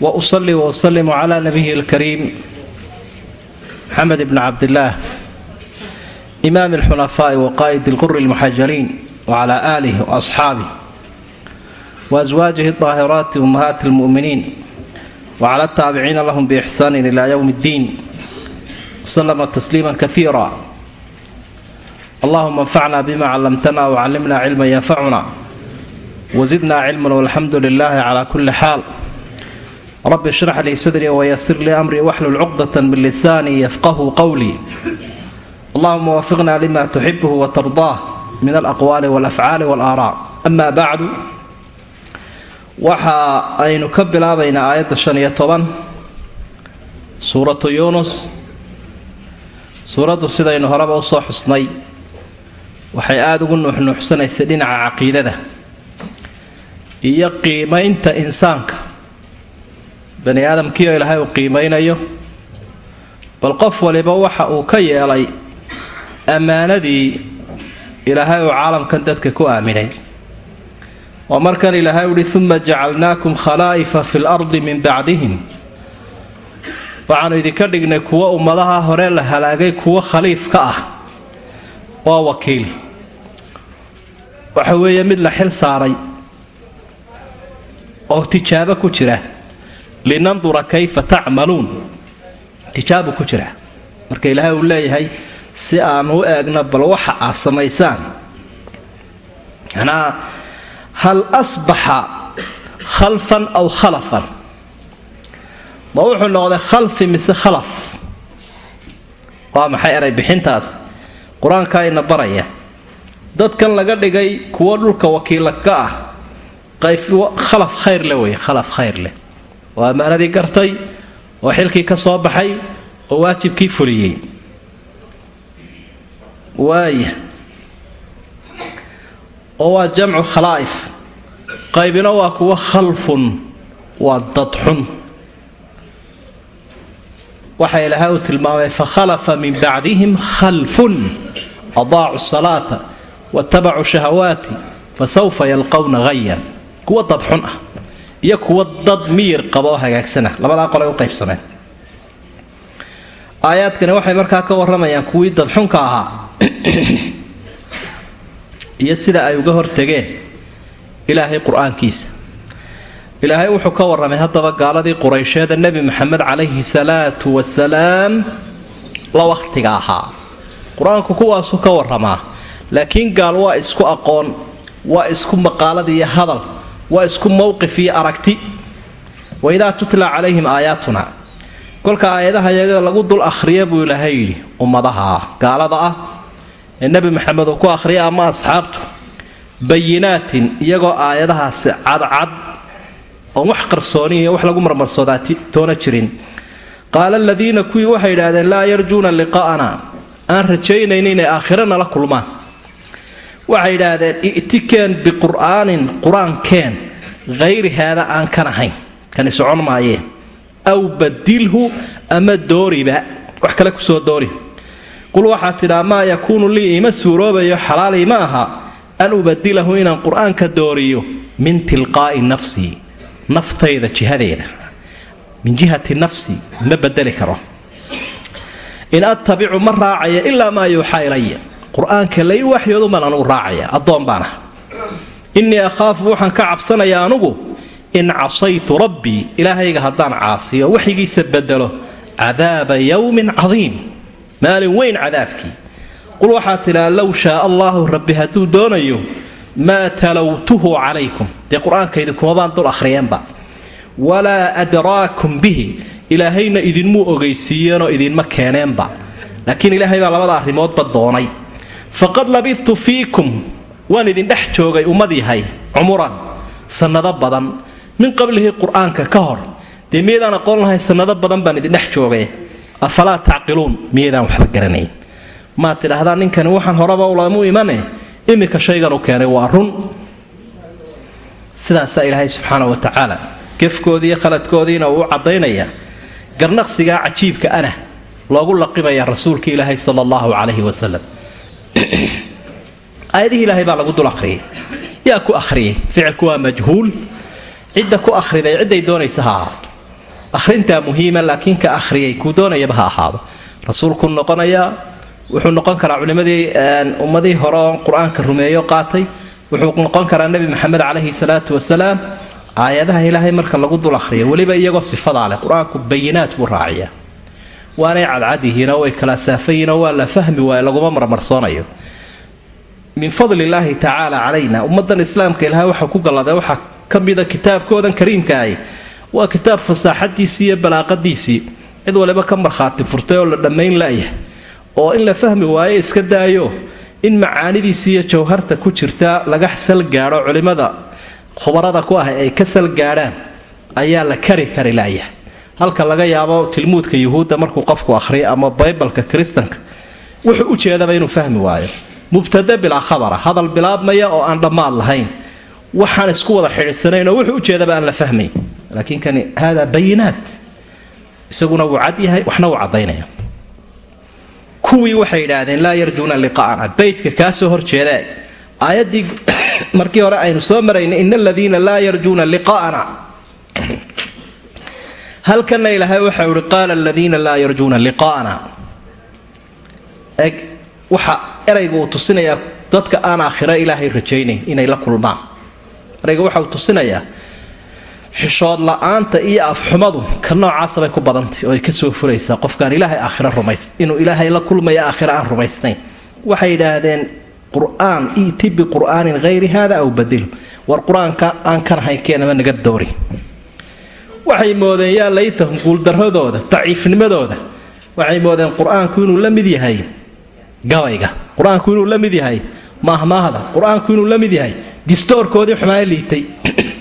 wausalli wausalimu calaa nabiyi alkariim maxamed ibni cabdillaah imaami alxunafaa'i wa qaa'idi lquri lmuxajaliin wacalaa aalih waasxaabih wa aswaajihi daahiraati ummahaati almu'miniin wacala ataabiciina lahum biixsaanin ilaa yowmi ddiin wasalama tasliima kaiira allahuma anfacna bima callamtana wacallimna cilman yanfacuna wasidna cilman walxamdu lilaahi calaa kulli xaal rabi shrax lii sadrii wayasir lii amrii waxlul cuqdata min lisaanii yafqahu qowlii allahuma waafiqna lima tuxibuhu watardaah min alaqwaali walafcaali walaaraa ama bacdu waxa aynu ka bilaabaynaa aayadda shan iyo toban suuratu yuunus. Suuraddu sidaynu horeba u soo xusnay waxay aad ugu nuuxnuuxsanaysay dhinaca caqiidada iyo qiimaynta insaanka bani aadamkiioo ilaahay uu qiimaynayo. Bal qof waliba waxa uu ka yeelay ammaanadii ilaahay uu caalamkan dadka ku aaminay. Waa markan ilaahay uhi uma jacalnaakum khalaa'ifa fi lardi min bacdihim. Waxaanu idinka dhignay kuwo ummadaha hore la halaagay kuwo khaliif ka ah waa wakiil. Waxa weeye mid la xil saaray oo tijaabo ku jira linandura kayfa tacmaluun tijaabu ku jira. Marka ilaahay uu leeyahay si aan u eegno bal waxa aad samaysaan. Manaa hal asbaxa khalfan aw khalafan? Ma wuxuu noqday khalfi mise khalaf? Waa maxay eray bixintaas? Qur'aanka ina baraya. Dadkan laga dhigay kuwo dhulka wakiila ka ah khalaf khayr leh wey khalaf khayr leh oo ammaanadii gartay oo xilkii ka soo baxay oo waajibkii fuliyey. Waaya oo waa jamcu khalaa'if. Qaybina waa kuwa khalfun waa dadxun. Waxa ilaahay uu tilmaamay fakhalafa min bacdihim khalfun adaacu salaata watabacuu shahawaati fasawfa yalqowna hayan kuwa dadxun ah iyo kuwa dad miyir qaba oo hagaagsana. Labadaa qolay u qaybsameen. Aayaadkani waxay markaa ka waramayaan kuwii dadxunka ahaa. Iyo sida ay uga hortageen ilaahay qur'aankiisa. Ilaahay wuxuu ka warramay haddaba gaaladii quraysheeda nebi maxamed calayhi salaatu wasalaam la wakhtiga ahaa. Qur'aanku kuwaasuu ka warramaa laakiin gaal waa isku aqoon waa isku maqaalad iyo hadal waa isku mowqif aragti. Waidaa tutla calayhim aayaatuna kolka aayadaha yaga lagu dul akhriya buu ilaahay yidhi ummadaha gaalada ah ee nebi maxamed uu ku akhriya ama asxaabtu bayinaatin iyagoo aayadahaasi cadcad oon wax qarsooni iyo wax lagu marmarsoodaa toona jirin. Qaala aladiina kuwii waxay idhaahdeen laa yarjuuna liqa'ana aan rajaynaynin inay aakhiro nala kulmaan waxay idhaahdeen i'tikeen biqur'aanin qur'aankeen hayri haada aan kan ahayn. Kani socon maayeen aw badilhu ama dooriba. Wax kale ku soo doori. Qul waxaa tidhaa maa yakuunu lii ima suuroobayo xalaalii ma aha an ubadilahu inaan qur'aanka dooriyo min tilqaa'i nafsii naftayda jihadeeda. Min jihati nafsi ma bedeli karo. In attabicu ma raacaya ilaa maa yuuxaa ilaya qur'aanka lai waxyoodumaan anugu raacaya addoon baana innii akhaafu waxaan ka cabsanayaa anugu in casaytu rabbii ilaahayga haddaan caasiyo waxigiisa bedelo cadaaba yowmin cadiim maalin weyn cadaabkii. Qul waxaa tidhaa low shaa allaahu rabbi hadduu doonayo maa talowtuhu calaykum. Dee qur'aankaydi kumabaan dul akhriyeenba. Walaa adraakum bihi. Ilaahayna idinmuu ogeysiiyeenoo idinma keeneenba. Laakiin ilaahay baa labada arrimoodba doonay faqad labidtu fiikum waan idin dhex joogay ummad yahay cumuran sannado badan min qablihi qur'aanka ka hor. Dee miyaydaan aqoon lahayn sannado badan baan idin dhex joogay? Afalaa tacqiluun miyaydaan waxba garanayn. Maad tidhaahdaa ninkani waxaan horeba ulamu imane? Iminka shaygan u keenay waa run. Sidaasaa ilaahay subxaana wa tacaala gefkoodii iyo khaladkoodiina uu caddaynaya garnaqsigaa cajiibka ana loogu laqimaya rasuulka ilaahay sala allahu calayhi wasalam aayadihii ilaahay baa lagu dul akhriyay yaa ku akhriyay ficilku waa majhuul. Cidda ku akhriday cidday doonaysa ha ahaato. Akhrintaa muhiima laakiin ka akhriyay kuu doonayaba ha ahaado. Rasuulkuu noqonayaa wuxuu noqon karaa culimmadii ummadii hore oo qur'aanka rumeeyo qaatay. Wuxuu noqon karaa nebi maxamed caleyhi salaatu wasalaam. Aayadaha ilaahay marka lagu dul ahriyo weliba iyagoo sifadaa leh qur'aanku bayinaat buu raaciyaa waanay cadcadyihiinoo way kala saafayiinoo waa la fahmi waaye laguma marmarsoonayo. Min fadli illaahi tacaala calayna ummadan islaamka ilahay waxaa ku galladay waxaa ka mida kitaabkoodan kariimka ahi. Waa kitaab fasaaxadiisii iyo balaaqadiisii. Cid waliba ka markhaati furtay oo la dhammayn la'yah oo in la fahmi waayo iska daayo in macaanidiisii iyo jawharta ku jirta laga sal gaadho culimmada khubarada ku ah ay ka sal gaadhaan ayaa la kari kari la'yah halka laga yaabo tilmuudka yuhuudda markuu qofku akhriyo ama baybalka kiristanka wuxuu jeedaba inuu fahmi waayo. Mubtada bilaa khabara hadal bilaabmaya oo aan dhammaad lahayn waxaan isku wada xidhiidsanayn oo wuxuu ujeedaba aan la fahmayn laakiin kani hada bayinaat isaguna wuu cad yahay waxna wuu caddaynaya. Kuwii waxay yidhaahdeen laa yarjuuna liqaa'ana. Beytka kaa soo aayaddii markii hore aynu soo maraynay ina aladiina laa yarjuuna liqaa'ana halkana ilaahay waxau ihi qaala aladiina laa yarjuuna liqaa'ana. Eg waxa erayga uu tusinayaa dadka aan aakhiro ilaahay rajaynayn inay la kulmaan. Erayga waxa uu tusinayaa xishood la'aanta iyo afxumadu ka noocaasabay ku badantay oo ay ka soo furaysaa qofkaan ilaahay aakhiro rumays inuu ilaahay la kulmaya aakhiro aan rumaysnayn. Waxay yidhaahdeen qur'aan iti biqur'aanin hayri hada aw badil. War qur'aanka aan kan ahayn keenama naga doori waxay moodeen yaa laytahum guuldaradooda daciifnimadooda. Waxay moodeen qur'aanku inuu la mid yahay gabayga qur'aanku inuu la mid yahay maahmaahda qur'aanku inuu la mid yahay distoorkoodii xumaa liitay.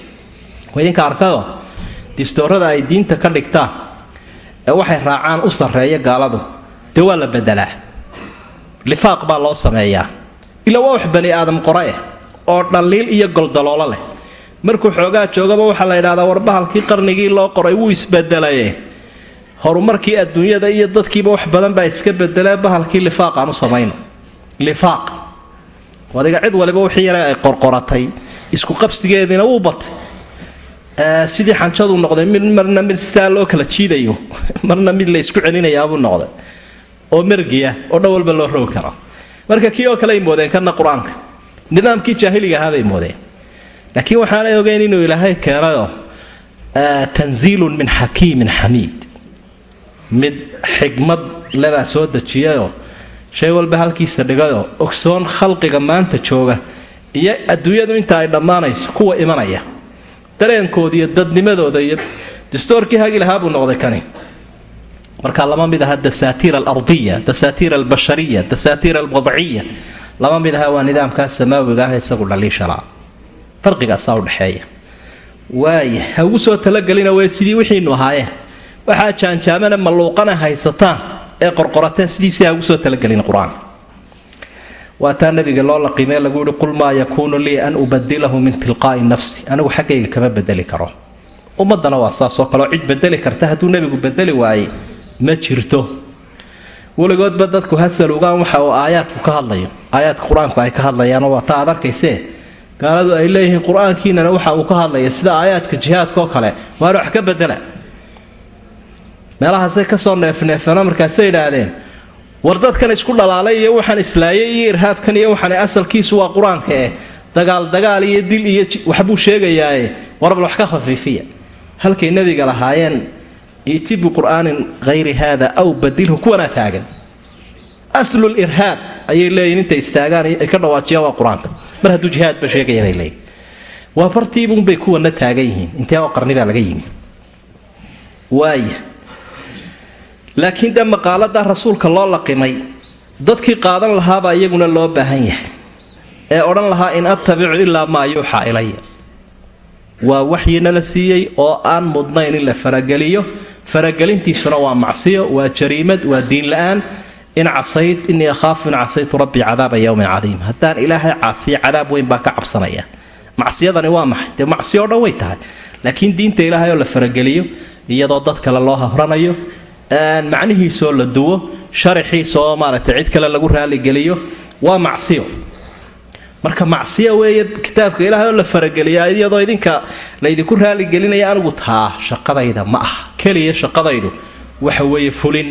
Idinka arkado distoorada ay diinta ka dhigtaan ee waxay raacaan u sarreeya gaaladu dee waa la bedelaa lifaaq baa loo sameeyaa. Ila waa wax bani aadam qora eh oo dhaliil iyo goldaloolo leh markuu xoogaa joogaba waxaa la yidhahdaa warbahalkii qarnigii loo qoray wuu isbedelaye horumarkii adduunyada iyo dadkiiba wax badan baa iska bedelee bahalkii lifaaq aan u samayno. Lifaaq. Adiga cid waliba wixii yare ay qorqoratay isku qabsigeediina wuu batay. Sidii xanjadu noqday mid marna mid sidaa loo kala jiidayo marna mid la celinayaabuu noqday. Oo mergiya oo dhan walba loo rogi karo. Marka kii oo kale ay moodeen kana qur'aanka. Nidaamkii jaahiliga ahaabay moodeen laakiin waxaanay ogeyn inuu ilaahay keenayo tanziilun min xakiimin xamiid. Mid xigmad lebaa soo dejiyayoo shay walba halkiisa dhigayoo ogsoon khalqiga maanta jooga iyo adduunyadu inta ay dhammaanayso kuwa imanaya. Dareenkooda iyo dadnimadooda iyo dastoorkii hagi lahaa buu noqday kani. Marka lama mid aha dasaatiir alardiya dasaatiir albashariya dasaatiir alwadciya lama mid aha waa nidaamkaa samaawiga ah isagu dhaliishalaa farqigaasaa udhexeeya waaya ha ugu soo talagelina way sidii wixiinu ahaayeen waxaa jaanjaamana malluuqana haysataan ee qorqorateen sidiisii ha ugu soo talagelin qur'aan. Waa taa nabiga loo laqiimee lagu yihi qul maa yakuunu lii an ubadilahu min tilqaa'i nafsi. Anigu xaggayga kama bedeli karo. Ummadana waa saasoo kaleo cid bedeli karta hadduu nebigu bedeli waayey ma jirto. Weligoodba dadku hasalugaan waxa uu aayaadku ka hadlayo. Aayaadka qur'aanku ay ka hadlayaanoo waa ta aad arkaysee gaaladu ay leeyihiin qur'aankiinana waxa uu ka hadlaya sida aayaadka jihaadka oo kale. Waana wax ka bedela. Meelahaasay ka soo neefneefeeno markaasay idhaahdeen. War dadkan isku dhalaalay iyo waxaan islaayay iyo irhaabkan iyo waxaan asalkiisu waa qur'aanka eh dagaal dagaal iyo dil iyo waxbuu sheegayaae warbal wax ka khafiifiya. Halkay nebiga lahaayeen iti biqur'aanin hayri haada aw badilhu kuwanaa taagan. Aslul irhaab ayay leeyihiin intay istaagaan ay ka dhawaajiyaan waa qur'aanka mar hadduu jihaadba sheegaya bay leeyihiin waa bartiibunbay kuwana taagan yihiin. Intee oo qarni baa laga yimi? Waaya laakiin dee maqaaladaa rasuulka loo laqimay dadkii qaadan lahaabaa iyaguna loo baahan yahay. Ee odhan lahaa in attabicu ilaa maa yuuxaa ilaya. Waa waxyina la siiyey oo aan mudnayn in la farageliyo. Faragelintiisuna waa macsiyo waa jariimad waa diin la'aan in casayd inii akhaafu in casaytu rabbii cadaaba yowmin cadiim. Haddaan ilaahay caasiyo cadaab weyn baan ka cabsanaya. Macsiyadani waa maxay? Dee macsiyo dhan way tahay. Laakiin diinta ilaahay oo la farageliyo iyadoo dad kale loo habranayo macnihiisoo la duwo sharaxiisaoo maaragtay cid kale lagu raaligeliyo waa macsiyo marka macsiya weeye kitaabka ilaahay oo la farageliyaa iyadoo idinka laydinku raaligelinaya anigu taa shaqadayda ma ah keliya shaqadaydu waxa weeye fulin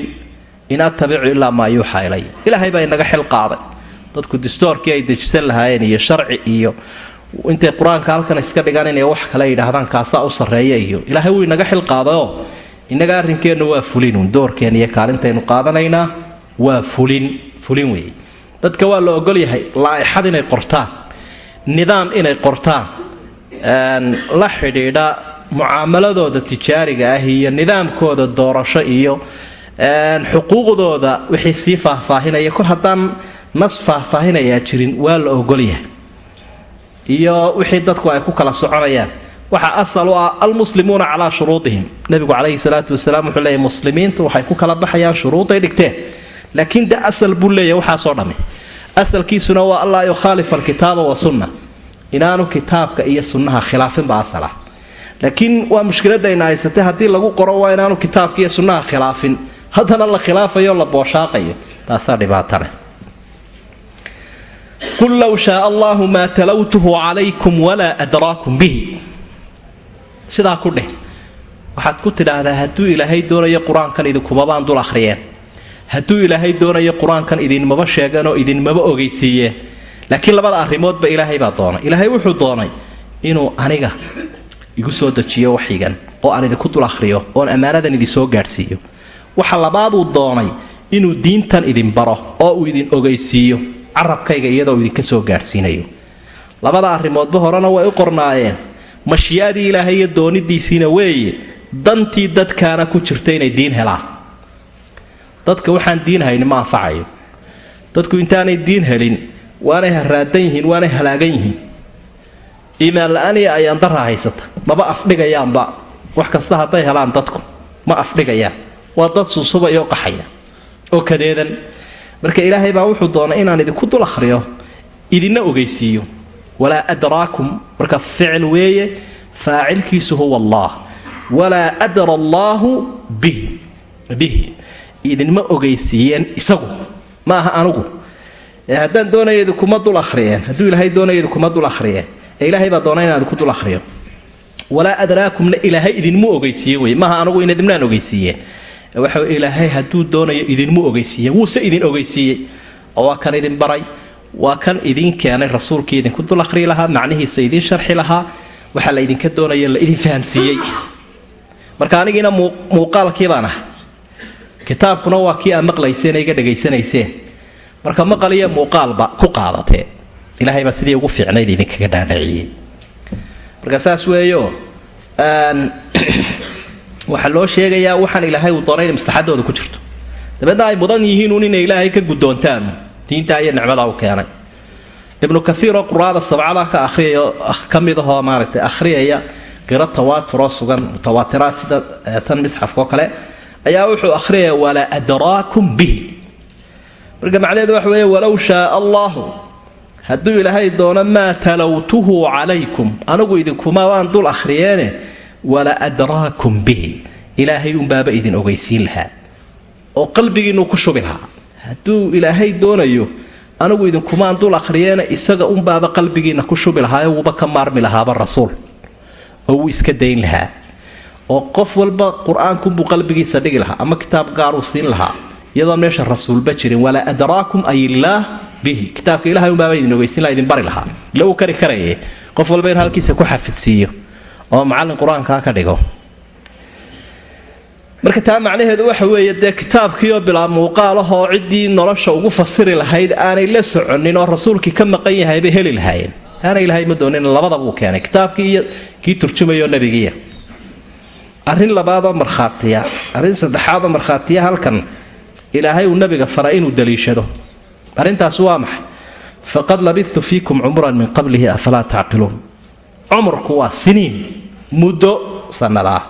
in attabicu ilaa maa yuuxaa ilay ilaahay baa inaga xil qaaday. Dadku distoorkii ay dejisan lahaayeen iyo sharci iyo intay qur'aanka halkan iska dhigaan inay wax kale yidhaahdaan kaasaa u sarreeya iyo ilaahay wuu inaga xil qaadayoo innaga arrinkeennu waa fulinun doorkeen iyo kaalintaynu qaadanaynaa waa fulin fulin weeye dadka waa la ogolyahay laaixad inay qortaan nidaam inay qortaan la xidhiidha mucaamaladooda tijaariga ah iyo nidaamkooda doorasho iyo xuquuqdooda wixii sii faahfaahinaya. Kol haddaan nas faahfaahinayaa jirin waa la ogolyahay. Iyo wixii dadku ay ku kala soconayaan. Waxaa asal u ah almuslimuuna calaa shuruudihim. Nebigu calayhi salaatu wasalaam wuxuu leeyahy muslimiintu waxay ku kala baxayaan shuruuday dhigteen. Laakiin de asal buu leeyahy waxaasoo dhammi asalkiisuna waa allaa yukhaalifa alkitaaba wa sunna inaanu kitaabka iyo sunnaha khilaafinba asala laakiin waa mushkiladayna haddii lagu qoro waa inaanu kitaabka iyo sunnaha khilaafin haddana la khilaafayo la booshaaqayo taasaa dhibaato leh. Qul low shaaa allahu maa talawtuhu calaykum walaa adraakum bihi. Sidaa ku dheh waxaad ku tidhaahdaa hadduu ilaahay doonayo qur'aankan idinkumabaan dul akhriyeen. Hadduu ilaahay doonayo qur'aankan idinmaba sheegeen oo idinmaba ogeysiiyeen. Laakiin labada arrimoodba ilaahay baa doonay. Ilaahay wuxuu doonay inuu aniga igu soo dejiyo waxyigan oo aan idinku dul akhriyo oon ammaanadan idin soo gaadhsiiyo waxa labaaduu doonay inuu diintan idin baro oo uu idin ogeysiiyo carabkayga iyadoo idinka soo gaadhsiinayo. Labada arrimoodba horena way u qornaayeen. Mashii'adii ilaahay iyo doonidiisiina weeye dantii dadkaana ku jirta inay diin helaan. Dadka waxaan diin hayni ma anfacayo. Dadku intaanay diin helin waanay haraadan yihiin waanay halaagan yihiin. Iimaan la'aan iyo ayaan daraa haysata. Maba afdhigayaanba wax kasta hadday helaan dadku ma afdhigayaan waa dad suusubaya oo qaxaya oo kadeedan. Marka ilaahay baa wuxuu doonay inaan idinku dul akhriyo idinna ogeysiiyo. Walaa adraakum marka ficil weeye faacilkiisu huwa allah. Walaa adra allaahu bihi bihi. Idinma ogeysiiyeen isagu ma aha anugu haddaan doonaya idinkuma dul ahriyeen hadduu ilaahay doonaya idinkuma dul ahriyeen ee ilaahay baa doona inaan idinku dul ahriyo walaa adraakumna ilaahay idinmu ogeysiiye wey maaha anugu in ogeysiiyeen waxa ilaahay hadduu doonayo idinmu ogeysiiye wuuse idin ogeysiiyey. Oo waa kan idin baray. Waa kan idin keenay rasuulkii idinku dul ahrii lahaa macnihiisa idin sharxi lahaa. Waxaa la idinka doonaya la idin fahamsiiyey. Marka anigiina muuqaalkii baan ah kitaabkuna waa kii aa maqlayseen iga dhegaysanayseen. Marka maqal iyo muuqaalba ku qaadatee. Ilaahay baa sidii ugu fiicnayd idinkaga dhaadhaciyey marka saas weeyo waxaa loo sheegayaa waxaan ilaahay uu doonay inay ku jirto. Dabeedna ay mudan yihiinuun inay ilaahay ka guddoontaanu diintaa iyo nicmadaa u keenay. Ibnu kaiiroo quraada sabcada ka ahriyayo ka mid ahoo maaragtay akhriyaya qiro tawaaturoo sugan mutawaatira sida tan misxafka oo kale ayaa wuxuu akhriyaya walaa adraakum bihi. Marka macnaheedu waxa weeye walow shaaa allahu hadduu ilaahay doono maa talowtuhu calaykum anigu idinkumabaan dul akhriyeene wala adraakum bihi ilaahay unbaaba idin ogeysiin lahaa. Oo qalbigiinnu ku shubi lahaa. Hadduu ilaahay doonayo anigu idinkumaan dul akhriyeene isaga unbaaba qalbigiinna ku shubi lahaayo wuuba ka maarmi lahaaba rasuul. Oo wuu iska dayn lahaa. Oo qof walba qur'aankunbuu qalbigiisa dhigi lahaa ama kitaab gaaruu siin lahaa. Iyadoon meesha rasuulba jirin walaa adraakum ay illaah bihi kitaabka ilahay unbaaba idin ogeysiin laha idin bari lahaa. Ila uu kari karaye. Qof walba inuu halkiisa ku xafidsiiyo oo macallin qur'aankaa ka dhigo. Marka taa macnaheedu waxa weeye dee kitaabkiioo bilaa muuqaalahoo ciddii nolosha ugu fasiri lahayd aanay la soconin oo rasuulkii ka maqan yahay bay heli lahaayeen. Taana ilaahay ma doonin labadaba uu keenay kitaabkii iyo kii turjumayo nebigiiya arrin labaadoo markhaatiya arrin saddexaadoo markhaatiya halkan ilaahay uu nabiga faray inuu daliishado arrintaas waa maxay? Faqad labidtu fiikum cumran min qablihi afalaa tacqiluun? Cumurku waa siniin muddo sannadaa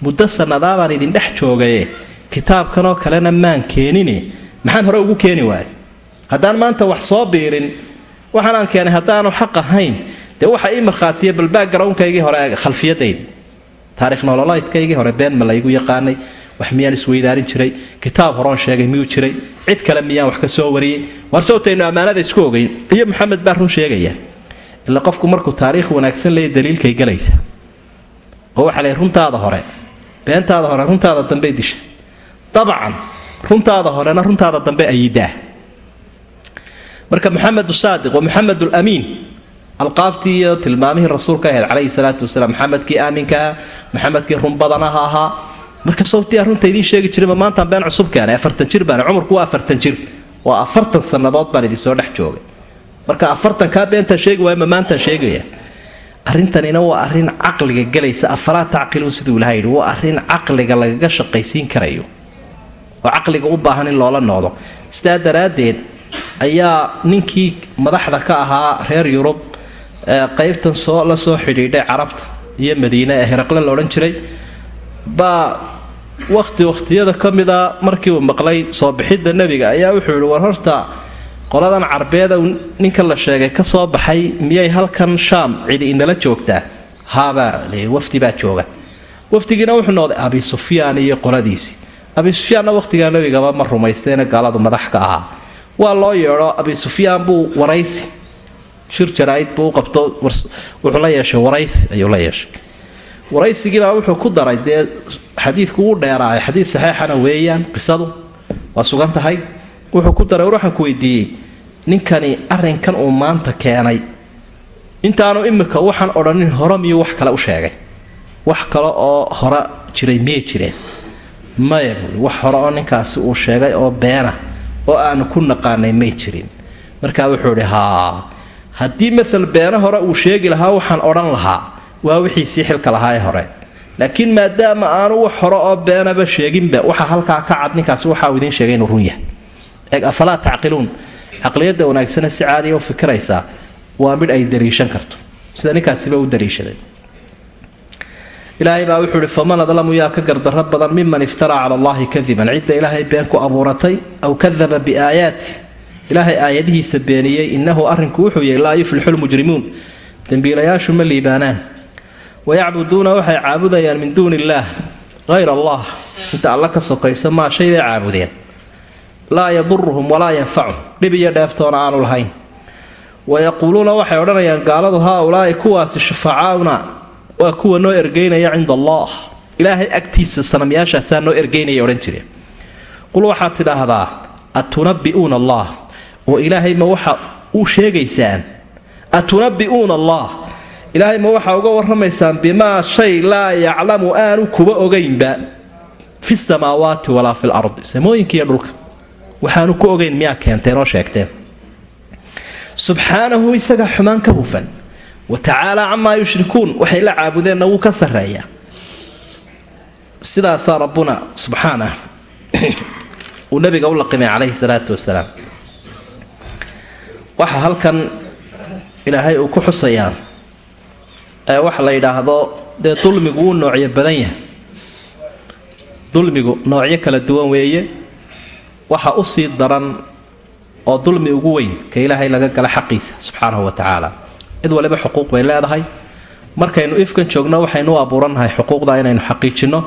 muddo sannadaa baan idin dhex joogaye. Kitaabkanoo kalena maan keenine. Maxaan hore ugu keeni waaya haddaan maanta wax soo biirin waxaanaan keenay haddaanu xaq ahayn dee waxa ii markhaatiya balbaaggarownkaygii hore khalfiyadayda taarikh nololaydkaygii hore been ma laygu yaqaanay wax miyaan isweydaarin jiray kitaab horoon sheegay miyuu jiray cid kale miyaan wax ka soo wariyey. War sawtaynu ammaanada isku ogeyn iyo maxamed baa run sheegaya. Ila qofku markuu taariikh wanaagsan leeya daliilkay galaysa oo waxaa la runtaada hore. Beentaada hore runtaada dambe disha. Dabcan runtaada horena runtaada dambe ayidaa marka maxamed saadiq wa maxamed lamiin alqaabtii iyo tilmaamihii rasuulka ahayd calayhi salaatu wasalaam maxamedkii aaminkaah maxamedkii runbadanaha ahaa. Marka sawtiyaa runta idiin sheegi jirayba maantaan been cusub keenay afartan jir baan cumarku waa afartan jir. Waa afartan sannadood baan idin soo dhex joogay. Marka afartankaa beentaan sheegi waaya ma maantaan sheegaya arrintanina waa arrin caqliga gelaysa afalaa tacqiluun siduu ilaha yidhi waa arrin caqliga lagaga shaqaysiin karayo. Oo caqliga u baahan in loola noqdo. Sidaa daraaddeed ayaa ninkii madaxda ka ahaa reer yurub qaybtan soo la soo xidhiidhay carabta iyo madiine ee heraqle la odhan jiray baa wakhti wakhtiyada ka mida markii uu maqlay soo bixidda nebiga ayaa wuxuu yidhi war horta qoladan carbeeda ninka la sheegay ka soo baxay miyay halkan shaam cidi inala joogtaa? Haabaa wafdi baa jooga. Wafdigiina wuxuu noqday abi sufyaan iyo qoladiisii abi sufyaanna wakhtigaa nebigaba ma rumaysteene gaaladu madax ka ahaa. Waa loo yeedho abi sufyaan buu waraysi. Shir jaraaid buu qabto wuxuu la yeeshay waraysi ayuu la yeeshay. Waraysigiibaa wuxuu ku daray dee xadiidku wuu dheeraaday xadiid saxeixana weeyaan qisadu waa sugan tahay wuxuu ku daray war waxaan ku weydiiyey ninkani arrinkan uu maanta keenay. Intaanu imika waxaan odhanin hore miyuu wax kale u sheegay. Wax kale oo hore jiray miyay jireen? Maya buui wax hore oo ninkaasi uu sheegay oo beena oo aanu ku naqaanay may jirin. Markaa wuxuu idhi haa haddii maal beena hore uu sheegi lahaa waxaan odhan lahaa. Waa wixiisii xilka lahaa ee hore. Laakiin maadaama aanu wax hore oo beenaba sheeginba waxa halkaa ka cad ninkaasi waxa uu idiin sheegay inuu run yahay afalaa tacqiluun. Caqliyadda wanaagsane si caadiya u fikiraysaa waa midh ay daliishan karto. Sida ninkaasiba u daliishaday ilaahay baa wuxuu ihi faman adlamu yaa ka gardarro badan miman iftaraa cala allahi kadiban. Cidda ilaahay been ku abuuratay aw kadaba biaayaati. Ilaahay aayadihiisa beeniyey innahu arrinku wuxuu yahay laa yuflixu lmujrimuun dembiilayaashu ma liibaanaan. Wayacbuduuna waxay caabudayaan min duuni illaah hayr allah. Inta alla ka sokaysa maa shay bay caabudeen laa yaduruhum walaa yanfacum. Dhib iyo dheeftoona aanu lahayn. Wayaquuluuna waxay odhanayaan gaaladu haa-ulaa'i kuwaasi shufacaauna waa kuwa noo ergeynaya cinda allah. Ilaahay agtiisa sanamyaashaasaa noo ergeynaya odhan jire qul waxaad tidhaahdaa atunabbi'uuna allah. Oo ilaahay ma waxa u sheegaysaan atunabbi'uuna allah. Ilaahay ma waxaa uga warramaysaan bimaa shay laa yaclamu aanu kuba ogaynba fi samaawaati walaa fi lardi samooyinkiiyo dhulka waxaanu ku ogayn miyaa keenteen oo sheegteen subxaanahu isagaa xumaan ka hufan. Wa tacaalaa camaa yushrikuun waxay la caabudeenna wuu ka sarreeyaa sidaasaa rabbuna subxaanah uu nabiga u laqimay calayhi salaatu wasalaam. Waxa halkan ilaahay uu ku xusayaa ee waxa la yidhaahdo dee dulmigu wuu noocyo badan yahay. Dulmigu noocyo kala duwan weeye waxa u sii daran oo dulmi ugu weyn ka ilaahay laga gala xaqiisa subxaanahu wa tacaala cid waliba xuquuq bay leedahay. Markaynu ifkan joogno waxaynu abuurannahay xuquuqda inaynu xaqiijinno.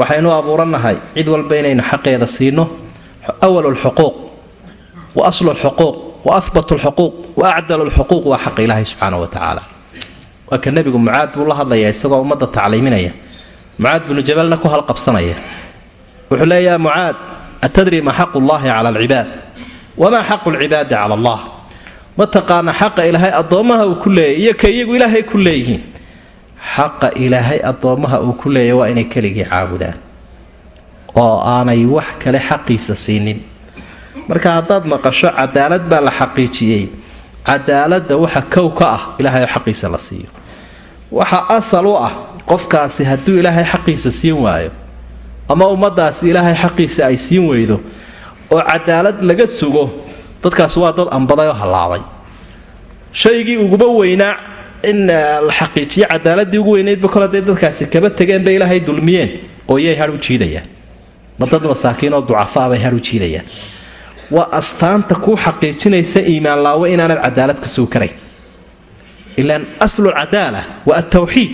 Waxaynu abuurannahay cid walba inaynu xaqeeda siino. Awalu lxuquuq wa aslu lxuquuq wa ahbatu lxuquuq wa acdalu lxuquuq waa xaqa ilaahay subxaana wa tacaala waa ka nebigu mucaad buu la hadlaya isagoo ummadda tacliiminaya. Mucaad binu jabalna ku halqabsanaya. Wuxuu leeyaha mucaad atadri ma xaqu llahi cala alcibaad wamaa xaqu lcibaadi cala allah ma taqaana xaqa ilaahay addoommaha uu ku leeyay iyo ka iyagu ilaahay ku leeyihiin xaqa ilaahay addoommaha uu ku leeyahy waa inay keligii caabudaan oo aanay wax kale xaqiisa siinin marka haddaad maqasho cadaalad baa la xaqiijiyey cadaaladda waxa kow ka ah ilaahay xaqiisa la siiyo waxa asal u ah qofkaasi hadduu ilaahay xaqiisa siin waayo ama ummadaasi ilaahay xaqiisa ay siin weydo oo cadaalad laga sugo dadkaas waa dad ambaday oo hallaabay shaygii uguba weynaa in la xaqiijiyo cadaaladii ugu weynaydba kole dee dadkaasi kaba tegeen bay ilaahay dulmiyeen oo yay har u jiidayaan. Ma dad masaakiin oo ducafaa bay har u jiidayaan. Waa astaanta kuu xaqiijinaysa iimaan laawe inaanad cadaalad ka sugi karayn ilaan aslu cadaala waa altawxiid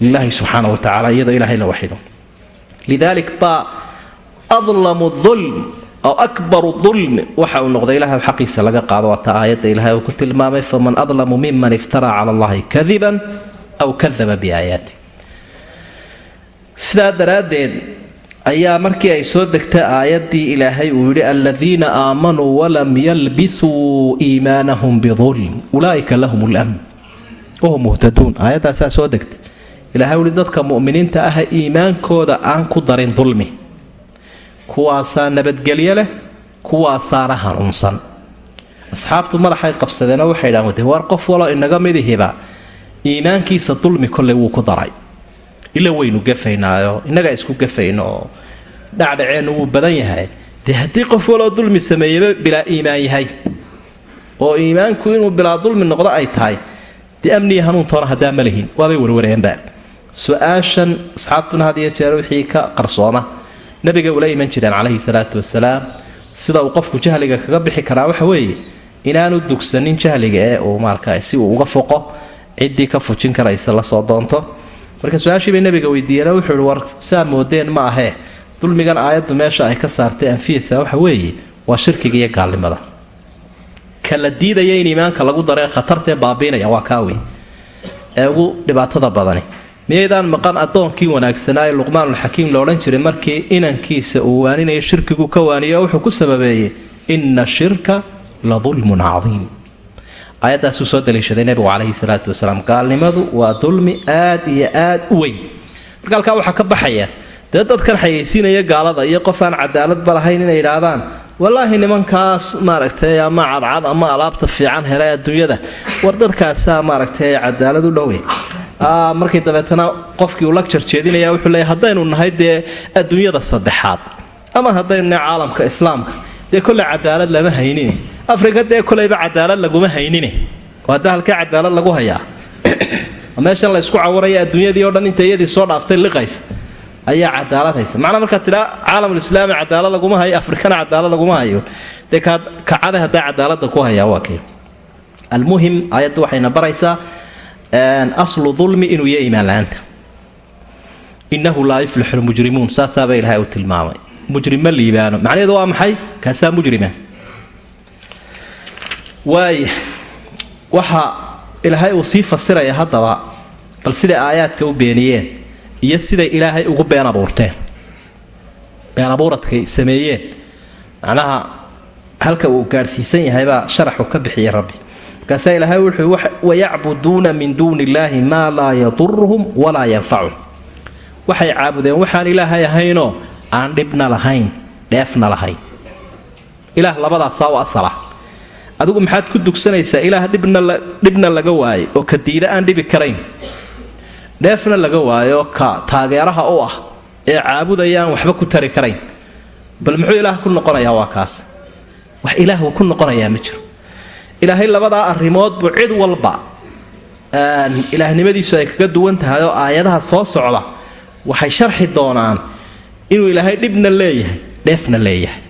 lilaahi subxaana wa tacala iyadoo ilaahay la waxido lidaalik baa adlamu dulm aw akbaru dulmi waxa uu noqday ilahay xaqiisa laga qaado waata aayadda ilahay uu ku tilmaamay faman adlamu miman iftaraa cala allahi kadiban aw kadaba biaayaati ayaa markii ay soo degtay aayaddii ilaahay uu yidhi aladiina aamanuu walam yalbisuu iimaanahum bidulm ulaa'ika lahum lamn wahum muhtaduun aayaddaasaa soo degtay ilahay uhi dadka mu'miniinta ah iimaankooda aan ku darin dulmi kuwaasaa nabadgelyo leh kuwaasaana hanuunsan. Asxaabtu madaxay qabsadeenoo waxay dhahan de war qof walo inaga midihiba iimaankiisa dulmi kolley wuu ku daray. Ila waynu gafaynaayo innagaa isku gafayno oo dhacdhaceennu wuu badan yahay. Dee haddii qof waloo dulmi sameeyaba bilaa iimaan yahay oo iimaanku inuu bilaa dulmi noqdo ay tahay dee amniya hanuuntoona haddaa ma lihin waabay warwareenba su'aashan asxaabtuna had iyo jeer wixii ka qarsooma. Nabiga ula iman jireen calayhi salaatu wasalaam sida uu qofku jahliga kaga bixi karaa waxa weeye inaanu dugsanin jahliga ee uu marka si uu uga foqo ciddii ka fujin karaysa la soo doonto. Marka su'aashii bay nabiga weydiiyeen wuxuu ihi war saa moodeen ma ahee. Dulmigan aayaddu meesha ay ka saartay anfiyeysa waxa weeye waa shirkiga iyo gaalnimada. Kala diidaya in iimaanka lagu daree khatartee baabiinaya waa kaawey ee ugu dhibaatada badani miyaydaan maqan addoonkii wanaagsanaa ee luqmaanulxakiim loodhan jiray markii inankiisa uu waaninayo shirkigu ka waaniyo wuxuu ku sababeeyey inna shirka la dulmun cadiim. Aayaddaasuu soo daliishaday nebigu calayhi salaatu wasalaam gaalnimadu waa dulmi aad iyo aad u weyn. Marka halkaa waxaa ka baxaya dee dadkan xayaysiinaya gaalada iyo qof aan cadaaladba lahayn inay yidhaahdaan wallaahi nimankaas maaragtay ama cadcad ama alaabta fiican hele adduunyada war dadkaasaa maaragtay cadaalad u dhowe markii dabeetana qofkii uu lagjar jeedinaya wuxuu leeya haddaynu nahay dee adduunyada saddexaad ama haddaynu nahay caalamka islaamka dee kolley cadaalad lama haynine afrika dee kolayba cadaalad laguma haynine oo hadda halkee cadaalad lagu hayaa? Meeshan la ysku cawuraya adduunyadii o dhan inta iyadii soo dhaaftay liqaysa ayaa cadaalad haysa. Macnaa markaad tidhaa caalamulislaami cadaalad laguma hayo afrikana cadaalad laguma hayo. Dee kacada haddaa cadaalada ku hayaa waa kee. Almuhim aayaddu waxayna baraysaa aslu dulmi inuu yahay imaan la'aanta innahu laa yuflixu lmujrimuun saasaaba ilahay uu tilmaamay. Mujrim liibaano. Macnaheedu waa maxay? Kaasaa mujrima. Waaya waxa ilaahay uu sii fasiraya haddaba bal siday aayaadka u beeniyeen iyo siday ilaahay ugu been abuurteen. Been abuuradkay sameeyeen. Macnaha halka uu gaadhsiisan yahaybaa sharaxu ka bixiyay rabbi markaasaa ilaahay wuxuu wayacbuduuna min duuni illaahi maa laa yaduruhum walaa yanfacuhum waxay caabudeen waxaan ilaahay ahaynoo aan dhibna lahayn dheefna lahayn. Ilaah labadaasaa u asala. Adigu maxaad ku dugsanaysaa ilaah dhibna laga waayo oo ka diida aan dhibi karayn. Dheefna laga waayo ka taageeraha u ah ee caabudaya aan waxba ku tari karayn. Bal muxuu ilaah ku noqonayaa waa kaas? Wax ilaah uu ku noqonayaa ma jiro ilaahay labadaa arrimood buu cid walba ilaahnimadiisu ay kaga duwan tahay oo aayadaha soo socda waxay sharxi doonaan inuu ilaahay dhibna leeyahay dheefna leeyahay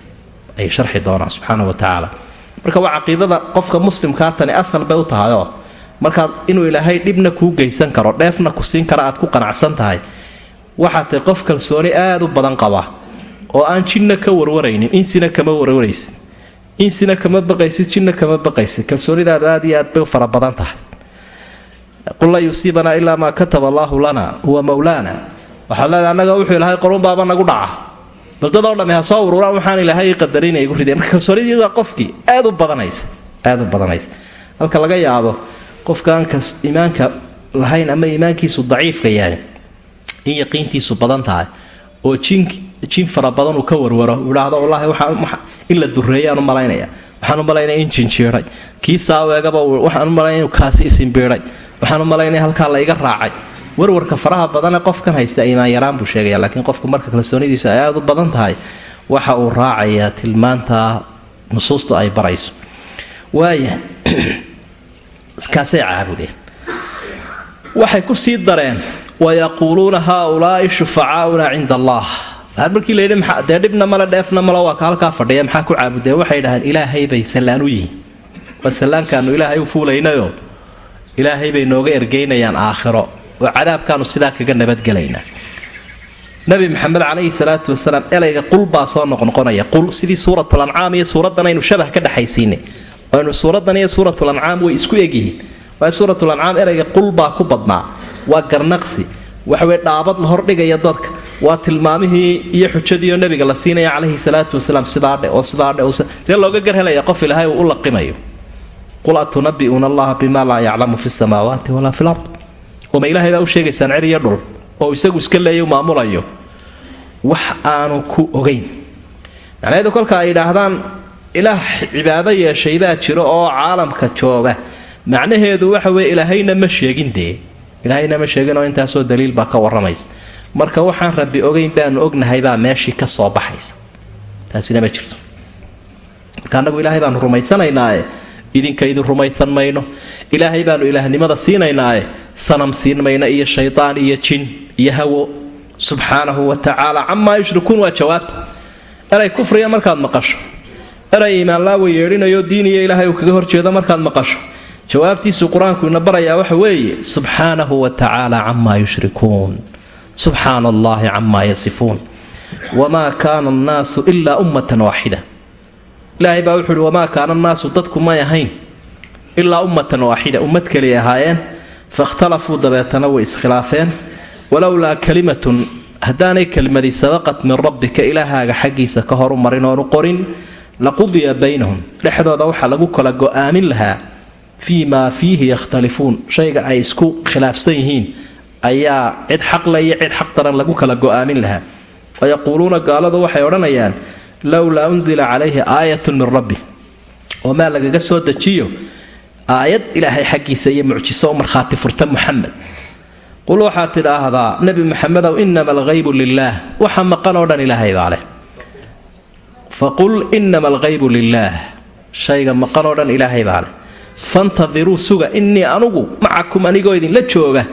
ayay sharxi doonaan subxaana wa tacaala. Marka waa caqiidada qofka muslimkaa tani asal bay u tahayoo markaad inuu ilaahay dhibna kuu geysan karo dheefna ku siin kara aad ku qanacsan tahay waxaa qof kalsooni aad u badan qaba oo aan jinna ka warwaraynin insina kama warwaraysid insina kama baqaysid jinna kama baqaysid. Kalsoonidaadu aad iyo aad bay u fara badan tahay. Qul lan yusiibanaa ilaa maa kataba allaahu lana huwa mowlaana waxaad leedahay annaga wuxuu ilaahay qorunbaaba nagu dhaca. Baldadoo dhamme ha soo ururaan waxaan ilaahay qadarin igu rideen. Marka kalsoonidii waa qofkii aad u badanaysa aad u badanaysa. Halka laga yaabo qofkaan iimaanka lahayn ama iimaankiisu daciifka yahay in yaqiintiisu badan tahay oo jin jin fara badan uu ka warwaro. Idhaahdo wallaahi in la dureeyaan u malaynaya. Waxaan u malaynaya in jinjiiray kii saaweegaba waxaan u malaynaya inuu kaasi isinbiiray waxaan u malaynaya halkaa la raacay. Warwarka faraha badane qofkan haysta iimaan yaraan buu sheegaya laakiin qofku marka kalsoonidiisu ay aada u badan tahay waxa uu raacayaa tilmaanta nusuustu ay barayso. Waaya kaasay caabudeen. Waxay ku sii dareen wayaquuluuna haaulaai shufacaauna cinda allah markii layidhi dee dhibna male dheefna male waa ka halkaa fadhiya. Maxaa ku caabudeen waxay dhahaan ilaahay bay sallaan u yihiin. Waa sallaankaanu ilaahay u fuulaynayo. Ilaahay bay nooga ergeynayaan aakhiro. Oo cadaabkaanu sidaa kaga nabadgelaynaa nabi maxamed calayhi salaatu wasalaam erayga qul baa soo noqnoqonaya qul sidii suuratul iyo suuraddan aynu shabah ka dhexaysiinay aynu suuraddan iyo suuratul way isku egyihiin waayo suuratul ancaam qul baa ku badnaa. Waa garnaqsi. Waxaweye dhaabad la hordhigaya dadka waa tilmaamihii iyo xujadiioo nabiga la siinaya calayhi salaatu wasalaam sidaadhe oo sidaadhe see looga garhelaya qof ilaahay uu u laqimayo. Qul atunabi'uuna allaha bima laa yaclamu fi samaawaati walaa fi lard oma ilaahay baa u sheegaysaan cer iyo dhul oo isagu iska leeya maamulayo. Wax aanu ku ogayn macnaheedu kolka ay yidhaahdaan ilaah cibaado yeeshay baa jiro oo caalamka jooga. Macnaheedu waxa weye ilaahayna ma sheegin dee. Ilaahayna ma sheegin oo intaasoo daliil baa ka warramaysa marka waxaan rabbi ogeyn baanu ognahay baa meeshii ka soo baxaysa. Taasina ma jirto. Marka annagu ilaahay baanu rumaysanaynaaye. Idinka idin rumaysan mayno. Ilaahay baanu ilaahnimada siinaynaaye. Sanam siin mayno iyo shaydaan iyo jin iyo hawo. Subxaanahu wa tacaala camaa yushrikuun waa jawaabta. Eray kufriya markaad maqasho. Eray iimaanlaawa yeedhinayo diin iyo ilaahay uu kaga horjeedo markaad maqasho. Jawaabtiisuu qur'aanku ina barayaa waxa weeye subxaanahu wa tacaala camaa yushrikuun subxaana allahi camaa yasifuun wamaa kaana annaasu ilaa ummatan waaxida ilaahay baa wuxuu uhi wamaa kaana annaasu dadku may ahayn ilaa ummatan waaxida ummad keliya ahaayeen fakhtalafuu dabeetana way iskhilaafeen. Walowlaa kalimatun haddaanay kelmadii sabaqat min rabbika ilaahaaga xaggiisa ka horu marin oonu qorin laqudiya baynahum. Dhexdooda waxaa lagu kala go'aamin lahaa fii maa fiihi yakhtalifuun shayga ay isku khilaafsan yihiin ayaa cid xaqle iyo cid xaq daran lagu kala go'aamin lahaa. Wayaquuluuna gaaladu waxay odhanayaan lowlaa unzila calayhi aayatun min rabbi. Oo maa lagaga soo dejiyo? Aayad ilaahay xaggiisa iyo mucjiso oo markhaati furta muxamed qul waxaad tidhaahdaa nebi maxamedow inama alghaybu lilaah waxa maqan oo dhan ilaahay baa leh. Faqul inama alghaybu lilaah shayga maqan oo dhan ilaahay baa leh. Fantadiruu suga innii anugu macakum anigoo idinla jooga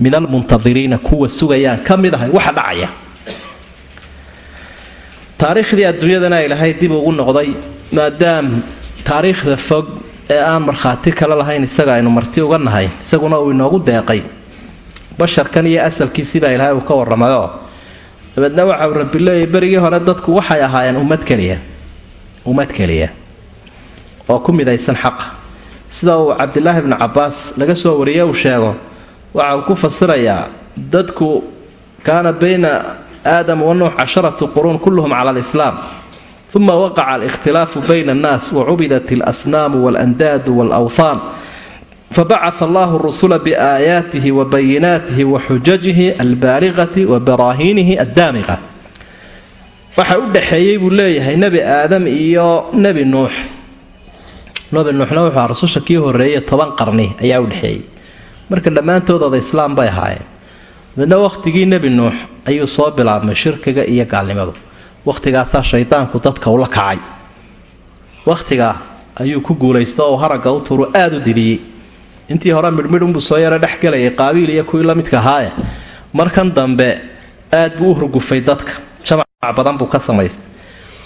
min almuntadiriina kuwa sugayaan ka mid ahay waxa dhacaya. Taariikhdii adduunyadana ilaahay dib ugu noqday maadaam taariikhda fog ee aan markhaati kale lahayn isaga aynu marti uga nahay isaguna uu inoogu deeqay. Basharkan iyo asalkiisibaa ilaahay uu ka warramayoo dabeedna waxa uu rabbi leeyay berigii hore dadku waxay ahaayeen ummad keliya ummad keliya oo ku midaysan xaqa. Sida uu cabdilaahi bnu cabbaas laga soo wariye uu sheego waxa uu ku fasirayaa dadku kaana bayna aadam wa nuux casharatu quruun kulluhum cala alislaam. Uma waqaca alikhtilaafu bayna annaas wacubidat alasnaamu waalandaadu waalawthaan fabacaa allahu rusula biaayaatihi wa bayinaatihi wa xujajihi albaaliqati wa baraahiinihi addaamiqa. Waxa u dhexeeyey buu leeyahay nebi aadam iyo nebi nuux. Nebi nuuxna wuxuu rasusha kii horeeyey toban marka dhammaantoodooda islaam bay ahaayeen. Midna wakhtigii nebi nuux ayuu soo bilaabmay shirkiga iyo gaalnimadu. Waktigaasaa shaydaanku dadka ula kacay. Wakhtigaa ayuu ku guulaysta oo haragga u turu aada u didiyey intii hore midhmidhunbuu soo yaro dhex gelayay qaabiil iyo kuwii la midka markan dambe aad buu u hurgufay dadka. Jamac badan buu ka samaystay.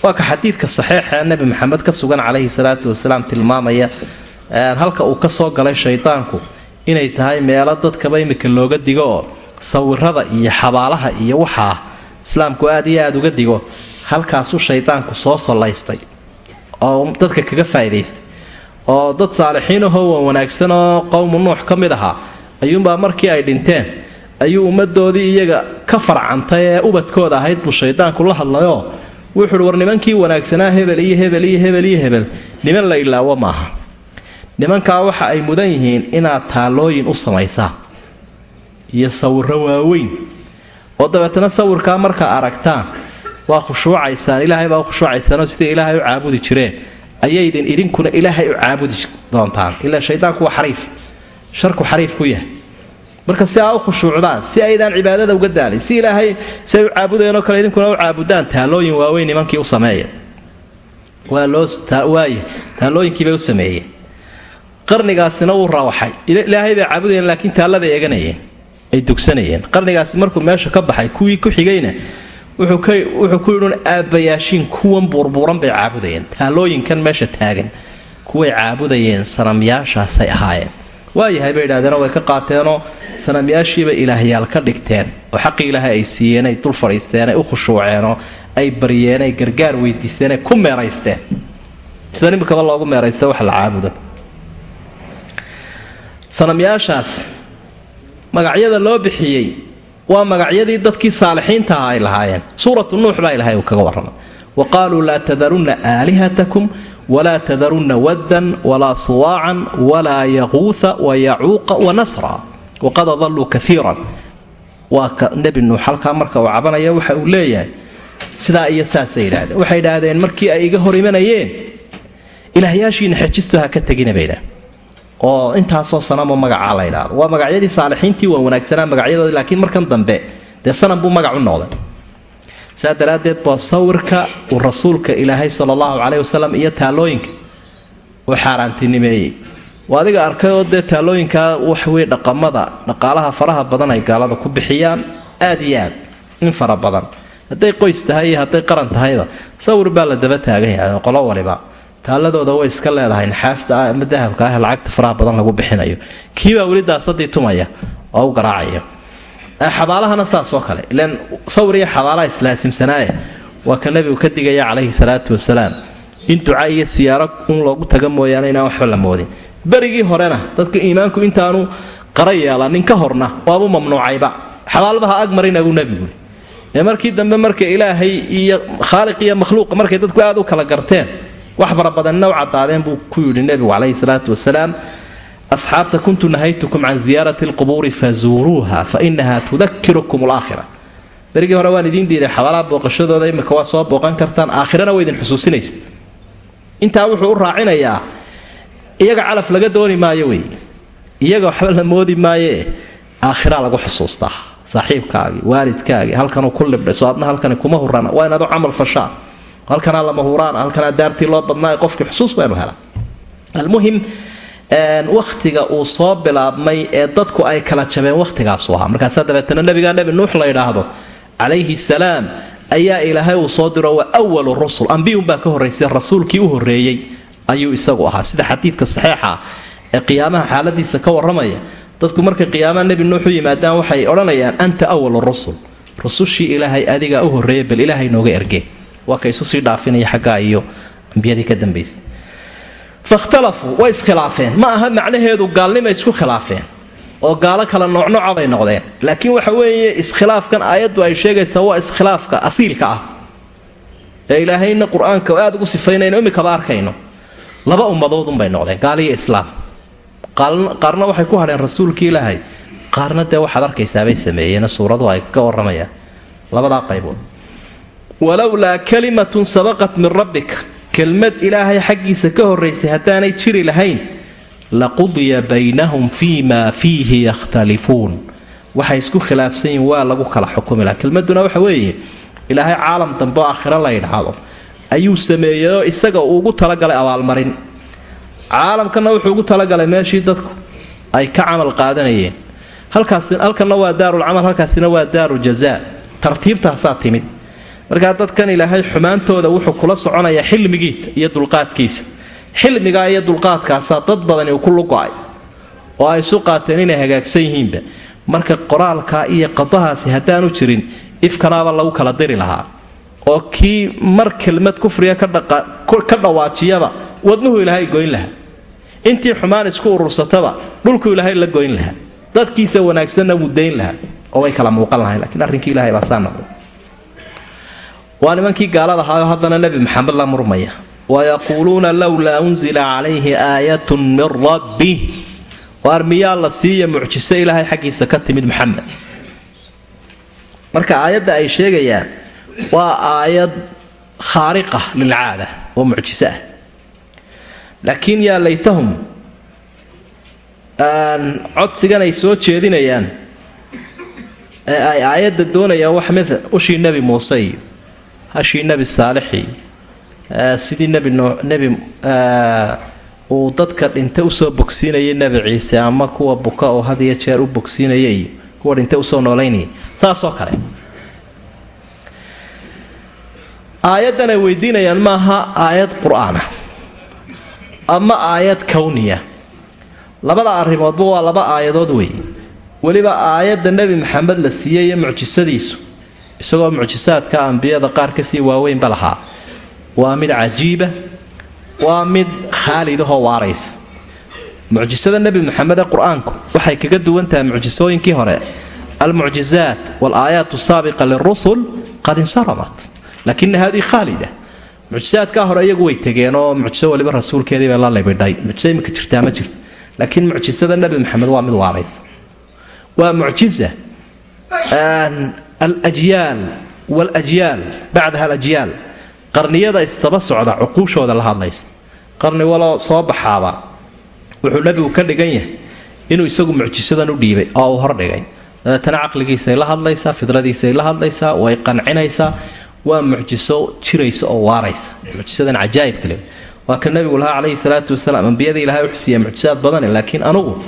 Waa ka xadiidka saxiixa nebi maxamed ka sugan calayhi salaatu wasalaam tilmaamaya halka uu ka soo galay shaydaanku inay tahay meelo dadkaba imika looga digo oo sawirada iyo xabaalaha iyo waxaa islaamku aad iyo aada uga digo halkaasuu shaydaanku soo sallaystay oo dadka kaga faa'idaystay. Oo dad saalixiinahoo wan wanaagsan oo qowmu nuux ka mid ahaa ayuunbaa markii ay dhinteen ayuu ummaddoodii iyaga ka farcantay ee ubadkooda ahayd buu shaydaanku la hadlayoo wuxuuhi war nimankii wanaagsanaa hebel iyo hebel iyo hebel iyo hebel niman la ilaawo maaha nimankaa waxa ay mudan yihiin inaad taalooyin u samaysaan iyo sawirro waaweyn. Oo dabeetana sawirkaa markaa aragtaan waa khushuucaysaan ilaahay baa u khushuucaysaanoo siday ilaahay u caabudi jireen ayaydin idinkuna ilaahay u caabudi doontaan. Ilaa shaydaanku waa xariif sharku xariif ku yahay. Marka si aa u khushuucdaan si aydaan cibaadada uga daalin si ilaahay si ay u caabudeenoo kale idinkuna u caabudaan taalooyin waaweyn nimankii u sameeya. Waa loowaaya taalooyinkiibay u sameeyeen qarnigaasina wuu rawaxay. Ilaahay bay caabudayeen laakiin taalladay eeganayeen ay dugsanayeen. Qarnigaasi markuu meesha ka baxay kuwii ku xigayna wuxuu ku yidhun aabbayaashiin kuwan buurbuuran bay caabudayeen. Taalooyinkan meesha taagan kuway caabudayeen sanamyaashaasay ahaayeen. Waayahay bay idhahdeenoo way ka qaateenoo sanamyaashiiba ilaahyaal ka dhigteen oo xaqii ilaahay ay siiyeen ay dul fadhiisteen ay u khushuuceenoo ay baryeen ay gargaar weydiisteen ay ku meeraysteen sida nimikaba loogu meeraysta wax la caabudo sanamyaashaas magacyada loo bixiyey waa magacyadii dadkii saalixiinta ah ay lahaayeen. Suuratu nuux baa ilahay uu kaga warramay wa qaaluu laa tadarunna aalihatakum walaa tadarunna waddan walaa suwaacan walaa yaquuha wayacuuqa wanasra waqad adalluu kaiiran waa nebi nuux halkaa marka uu cabanaya waxa uu leeyahay sidaa iyo saasay yidhahdeen waxay idhaahdeen markii ay iga hor imanayeen ilaahyaashiina xejisto ha ka tegina bay idhahdeen oo intaasoo sanamo magacaa la ydhaahdo waa magacyadii saalixiintii waa wanaagsanaa magacyadoodii laakiin markan dambe dee sanam buu magac u noqday. Saa daraaddeed baa sawirka uu rasuulka ilaahay sala allahu caleyhi wasalam iyo taalooyinka uu xaaraantinimeeyey. Waa adiga arkay oo dee taalooyinkaa waxwey dhaqamada dhaqaalaha faraha badan ay gaalada ku bixiyaan aad iyo aad in fara badan. Hadday qoys tahay iyo hadday qaran tahayba sawir baa la daba taagan yahay qolo waliba taaladooda way iska leedahay naxaasta ah ama dahabka ah lacagta faraha badan lagu bixinayo. Kiibaa weli daasadii tumaya oo u garaacaya. Xabaalahana saasoo kale. Ilan sawir iyo xabaalaha islaasimsanaaye waa ka nebigu ka digaya calayhi salaatu wasalaam in duca iyo siyaaro un loogu taga mooyaane inaan waxba la moodin. Berigii horena dadka iimaanku intaanu qara yeelanin ka horna waabu mamnuucayba. Xabaalbaha agmarina buu nebigui ee markii dambe marka ilaahay iyo khaaliq iyo makhluuqa markay dadku aad u kala garteen wax farabadanna u cadaadeen buu ku yidhi nebigu calayhi salaatu wasalaam asxaabta kuntu nahaytukum can ziyaarati alqubuuri fazuuruuha fa inaha tudakirukum alaakhira. Berigii hore waan idiin diiday xabaalaha booqashadooda imika waa soo booqan kartaan aakhirana idin xusuusinaysa intaa wuxuu u raacinayaa iyaga calaf laga dooni maayo wey iyaga waxba la moodi maayee aakhiraa lagu xusuustaa saaxiibkaagii waalidkaagii halkanuu ku libdhay soo adna halkani kuma hurana waa inaad u camal fashaa halkanaa lama huraan halkanaa daartii loo badnaa qofkii xusuus baynu helaa. Almuhim wakhtiga uu soo bilaabmay ee dadku ay kala jabeen wakhtigaasu ahaa. Markaasaa dabeetana nabigaa nebi nuux la yidhaahdo calayhi salaam ayaa ilaahay uu soo diro waa awalu rusul. Ambiyunbaa ka horraysay rasuulkii u horreeyey ayuu isagu ahaa. Sida xadiidka saxiixa ee qiyaamaha xaaladiisa ka warramaya dadku markay qiyaamaha nebi nuux u yimaadaan waxay odhanayaan anta awalu rusul. Rusushii ilaahay adigaa u horreeya bal ilaahay nooga ergee waa ka isu sii dhaafinaya xaggaa iyo ambiyadii ka dambaysay. Fakhtalafuu way iskhilaafeen. Ma aha macnaheedu gaalnima isku khilaafeen oo gaalo kala noocnooca bay noqdeen. Laakiin waxa weeye iskhilaafkan aayaddu ay sheegaysaa waa iskhilaafka asiilka ah. Ee ilaahayna qur'aanka aada ugu sifaynayno imikaba arkayno laba ummadoodunbay noqdeen gaaliyo islaam. Qaarna waxay ku hadheen rasuulkii ilaahay. Qaarna dee waxaad arkaysaabay sameeyeen suuradu ay ka waramayaan labadaa qaybood walowlaa kalimatun sabaqat min rabbika. Kelmad ilaahay xaggiisa ka horraysay haddaanay jiri lahayn laqudiya baynahum fii maa fiihi yakhtalifuun. Waxay isku khilaafsan yihiin waa lagu kala xukumi laha kelmaduna waxa weeye ilaahay caalam dambe oo aakhiro la yidhaahdo ayuu sameeyeyoo isaga uu ugu talagalay abaalmarin. Caalamkanna wuxuu ugu talagalay meeshii dadku ay ka camal qaadanayeen. Halkanna waa daarulcamal halkaasina waa daaru jazaa. Tartiibtaasaa timid markaa dadkan ilaahay xumaantooda wuxuu kula soconayaa xilmigiisa iyo dulqaadkiisa. Xilmigaa iyo dulqaadkaasaa dad badani uu ku lugo-ay oo ay isu qaateen inay hagaagsan yihiinba. Marka qoraalkaa iyo qadahaasi haddaanu jirin ifkanaaba lagu kala diri lahaa. Oo kii mar kelmad kufriga ka dhawaajiyaba wadnuhu ilaahay goyn lahaa. Intii xumaan isku urursataba dhulku ilaahay la goyn lahaa. Dadkiisa wanaagsanna wuu dayn lahaa. Oo way kala muuqan lahayn lakiin arrinkii ilahay baa saa noqday waa nimankii gaalada ahaayo haddana nebi maxamed la murmaya. Wayaquuluuna lowlaa unzila calayhi aayatun min rabbi. Waar miyaa la siiya mucjiso ilaahay xaggiisa ka timid maxamed? Marka aayadda ay sheegayaan waa aayad khaariqa lilcaada oo mucjiso ah. Laakiin yaa laytahum codsigan ay soo jeedinayaan ee ay aayadda doonayaan wax mid ushii nebi muuse iyo hashii nebi saalix iyo sidii nebi uu dadka dhinta u soo bogsiinayay nebi ciise ama kuwa buka oo had iyo jeer u bogsiinaya iyo kuwa dhinta u soo noolaynaya saasoo kale. Aayaddan ay weydiinayaan maaha aayad qur'aanah ama aayad kawniya. Labada arrimoodba waa laba aayadood weeye weliba aayadda nebi maxamed la siiyey iyo mucjisadiisu isagoo mucjisaadka ambiyada qaar ka sii waaweynba lahaa. Waa mid cajiiba waa mid khaalidahoo waaraysa. Mucjisada nebi maxamed ee qur'aanku waxay kaga duwan tahay mucjisooyinkii hore. Almucjizaat walaayaat saabiqa lirusul qad insaramat lakina haddii khaalida mucjisaadkaa hore iyagu way tegeen oo mucjiso waliba rasuulkeedii bay la libidhay mucjiso imika jirtaa ma jirto laakiin mucjisada nebi maxamed waa mid waaraysa. Waa mucjiza aljyaal waljyaal bacdaha alajyaal qarniyada istaba socda cuquushooda la qarni waloo soo baxaaba. Wuxuu nebigu ka dhigan yahay inuu isagu mucjisadan u dhiibay oo uu hordhigay dabeetana caqligiisay la hadlaysaa fidradiisay la hadlaysaa way qancinaysaa waa mucjiso jiraysa oo waaraysa. Mucjisadan cajaaibkale waa ka nabigu lahaa calayhi salaatu wasalaam ambiyada ilahay wuxuu siiya mucjisaad badane laakiin anugu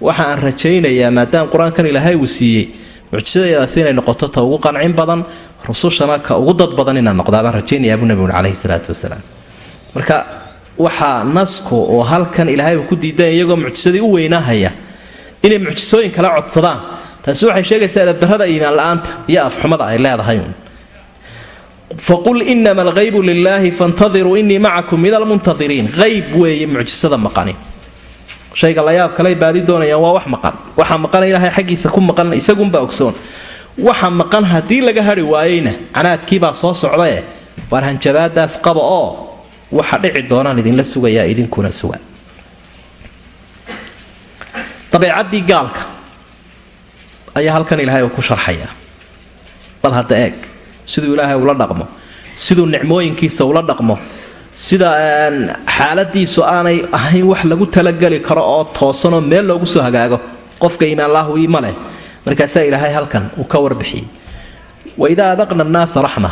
waxa aan rajaynayaa maadaama qur'aankan ilaahay uu siiyey mucjisadayadaasi inay noqoto ta ugu qancin badan rusushana ka ugu dad badan inaan noqdaa baan rajaynayaa buu nabigu calayhi salaatu wasalaam. Marka waxaa nasku oo halkan ilaahay uu ku diidan iyagoo mucjisadii u weynaahaya inay mucjisooyin kala codsadaan. Taasi waxay sheegaysaa edabdarrada iimaan la'aanta iyo afxumada ay leedahay faqul inama alghaybu lilaahi fantadiruu inii macakum min almuntadiriin hayb weeye mucjisada maqani shayga layaab kaley baadi doonayaan waa wax maqan. Waxa maqana ilaahay xaggiisa ku maqan isagunbaa ogsoon. Waxa maqan haddii laga hari waayeyna canaadkiibaa soo socdae waar hanjabaadaas qaba oo waxa dhici doonaan idinla sugayaa idinkuna suga. Dabeecaddii gaalka ayaa halkan ilaahay uu ku sharxayaa. Bal hadda eeg siduu ilaahay ula dhaqmo siduu nicmooyinkiisa ula dhaqmo sida xaaladiisu aanay ahayn wax lagu talageli karo oo toosanoo meel loogu soo hagaago qofka iimaanlaahuii ma leh. Markaasaa ilaahay halkan uu ka warbixiyey. Waidaa adaqna annaasa raxma.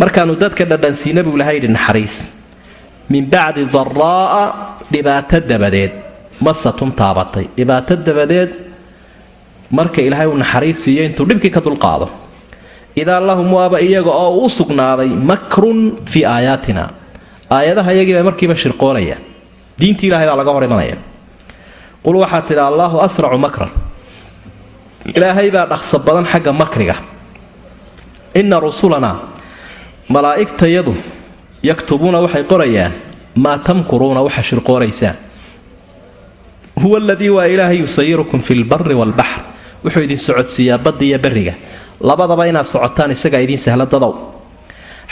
Markaanu dadka dhadhansiina buu ilahay yidhi naxariis. Min bacdi daraa'a dhibaato dabadeed masatun taabatay. Dhibaato dabadeed marka ilaahay uu naxariis siiyo intuu dhibkii ka dulqaado. Idaa lahum waaba iyaga oo u sugnaaday makrun fii aayaatina aayadaha iyagiiba markiiba shirqoonaya diintii ilahay baa laga hor imanaya qul waxaa tidhi allaahu asracu makran. Ilaahay baa dhaqso badan xagga makriga. Inna rusulanaa malaa'igtayadu yaktubuuna waxay qorayaan maa tamkuruuna waxa shirqoonaysaan. Huwa aladii waa ilaahay yusayirukum fi lbari waalbaxr wuxuu idin socodsiiyaa badda iyo berriga. Labadaba inaad socotaan isagaa idiin sahla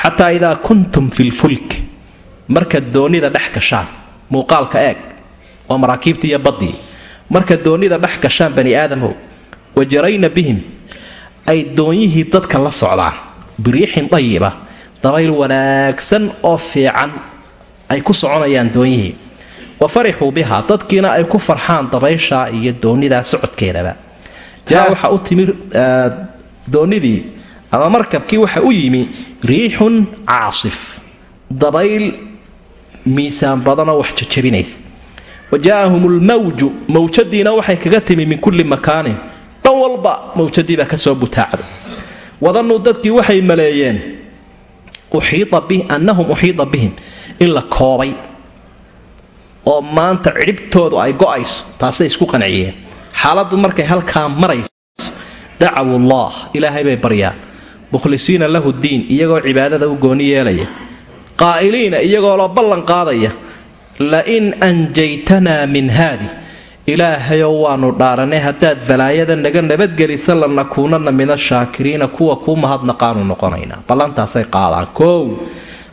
xataa idaa kuntum fi lfulk markaad doonnida dhex gashaan muuqaalka eeg waa maraakiibtii iyo baddii markaad doonnida dhex gashaan bani aadamow wa jarayna bihim ay doonyihii dadka la socdaan. Biriixin dayiba dabayl wanaagsan oo fiican ay ku soconayaan doonyihii. Wa farixuu bihaa dadkiina ay ku farxaan dabayshaa iyo doonnidaa socodkeedaba. Jaa waxaa u timi doonnidii ama markabkii waxa u yimi riixun caasif dabayl miisaan badanoo wax jajabinaysa. wa jaaahum lmawju mawjadiina waxay kaga timi min kulli makaanin. Dhan walba mawjadiibaa ka soo butaacda wadanuu dadkii waxay maleeyeen annahum uxiida bihim. In la koobay. Oo maanta cidhibtoodu ay go'ayso taasay isku qanciyeen. Xaaladdu markay halkaa marayso dacawu allah ilaahay bay baryaan mukhlisiina lahu diin iyagoo cibaadada u gooni yeelaya qaa'iliina iyagoo la ballan qaadaya lain anjaytanaa min haadi ilaahayow waanu dhaaranay haddaad balaayada naga nabadgelisa lanakuunana min ashaakiriina kuwa kuu mahadnaqaanu noqonaynaa ballantaasay qaadaan. Koow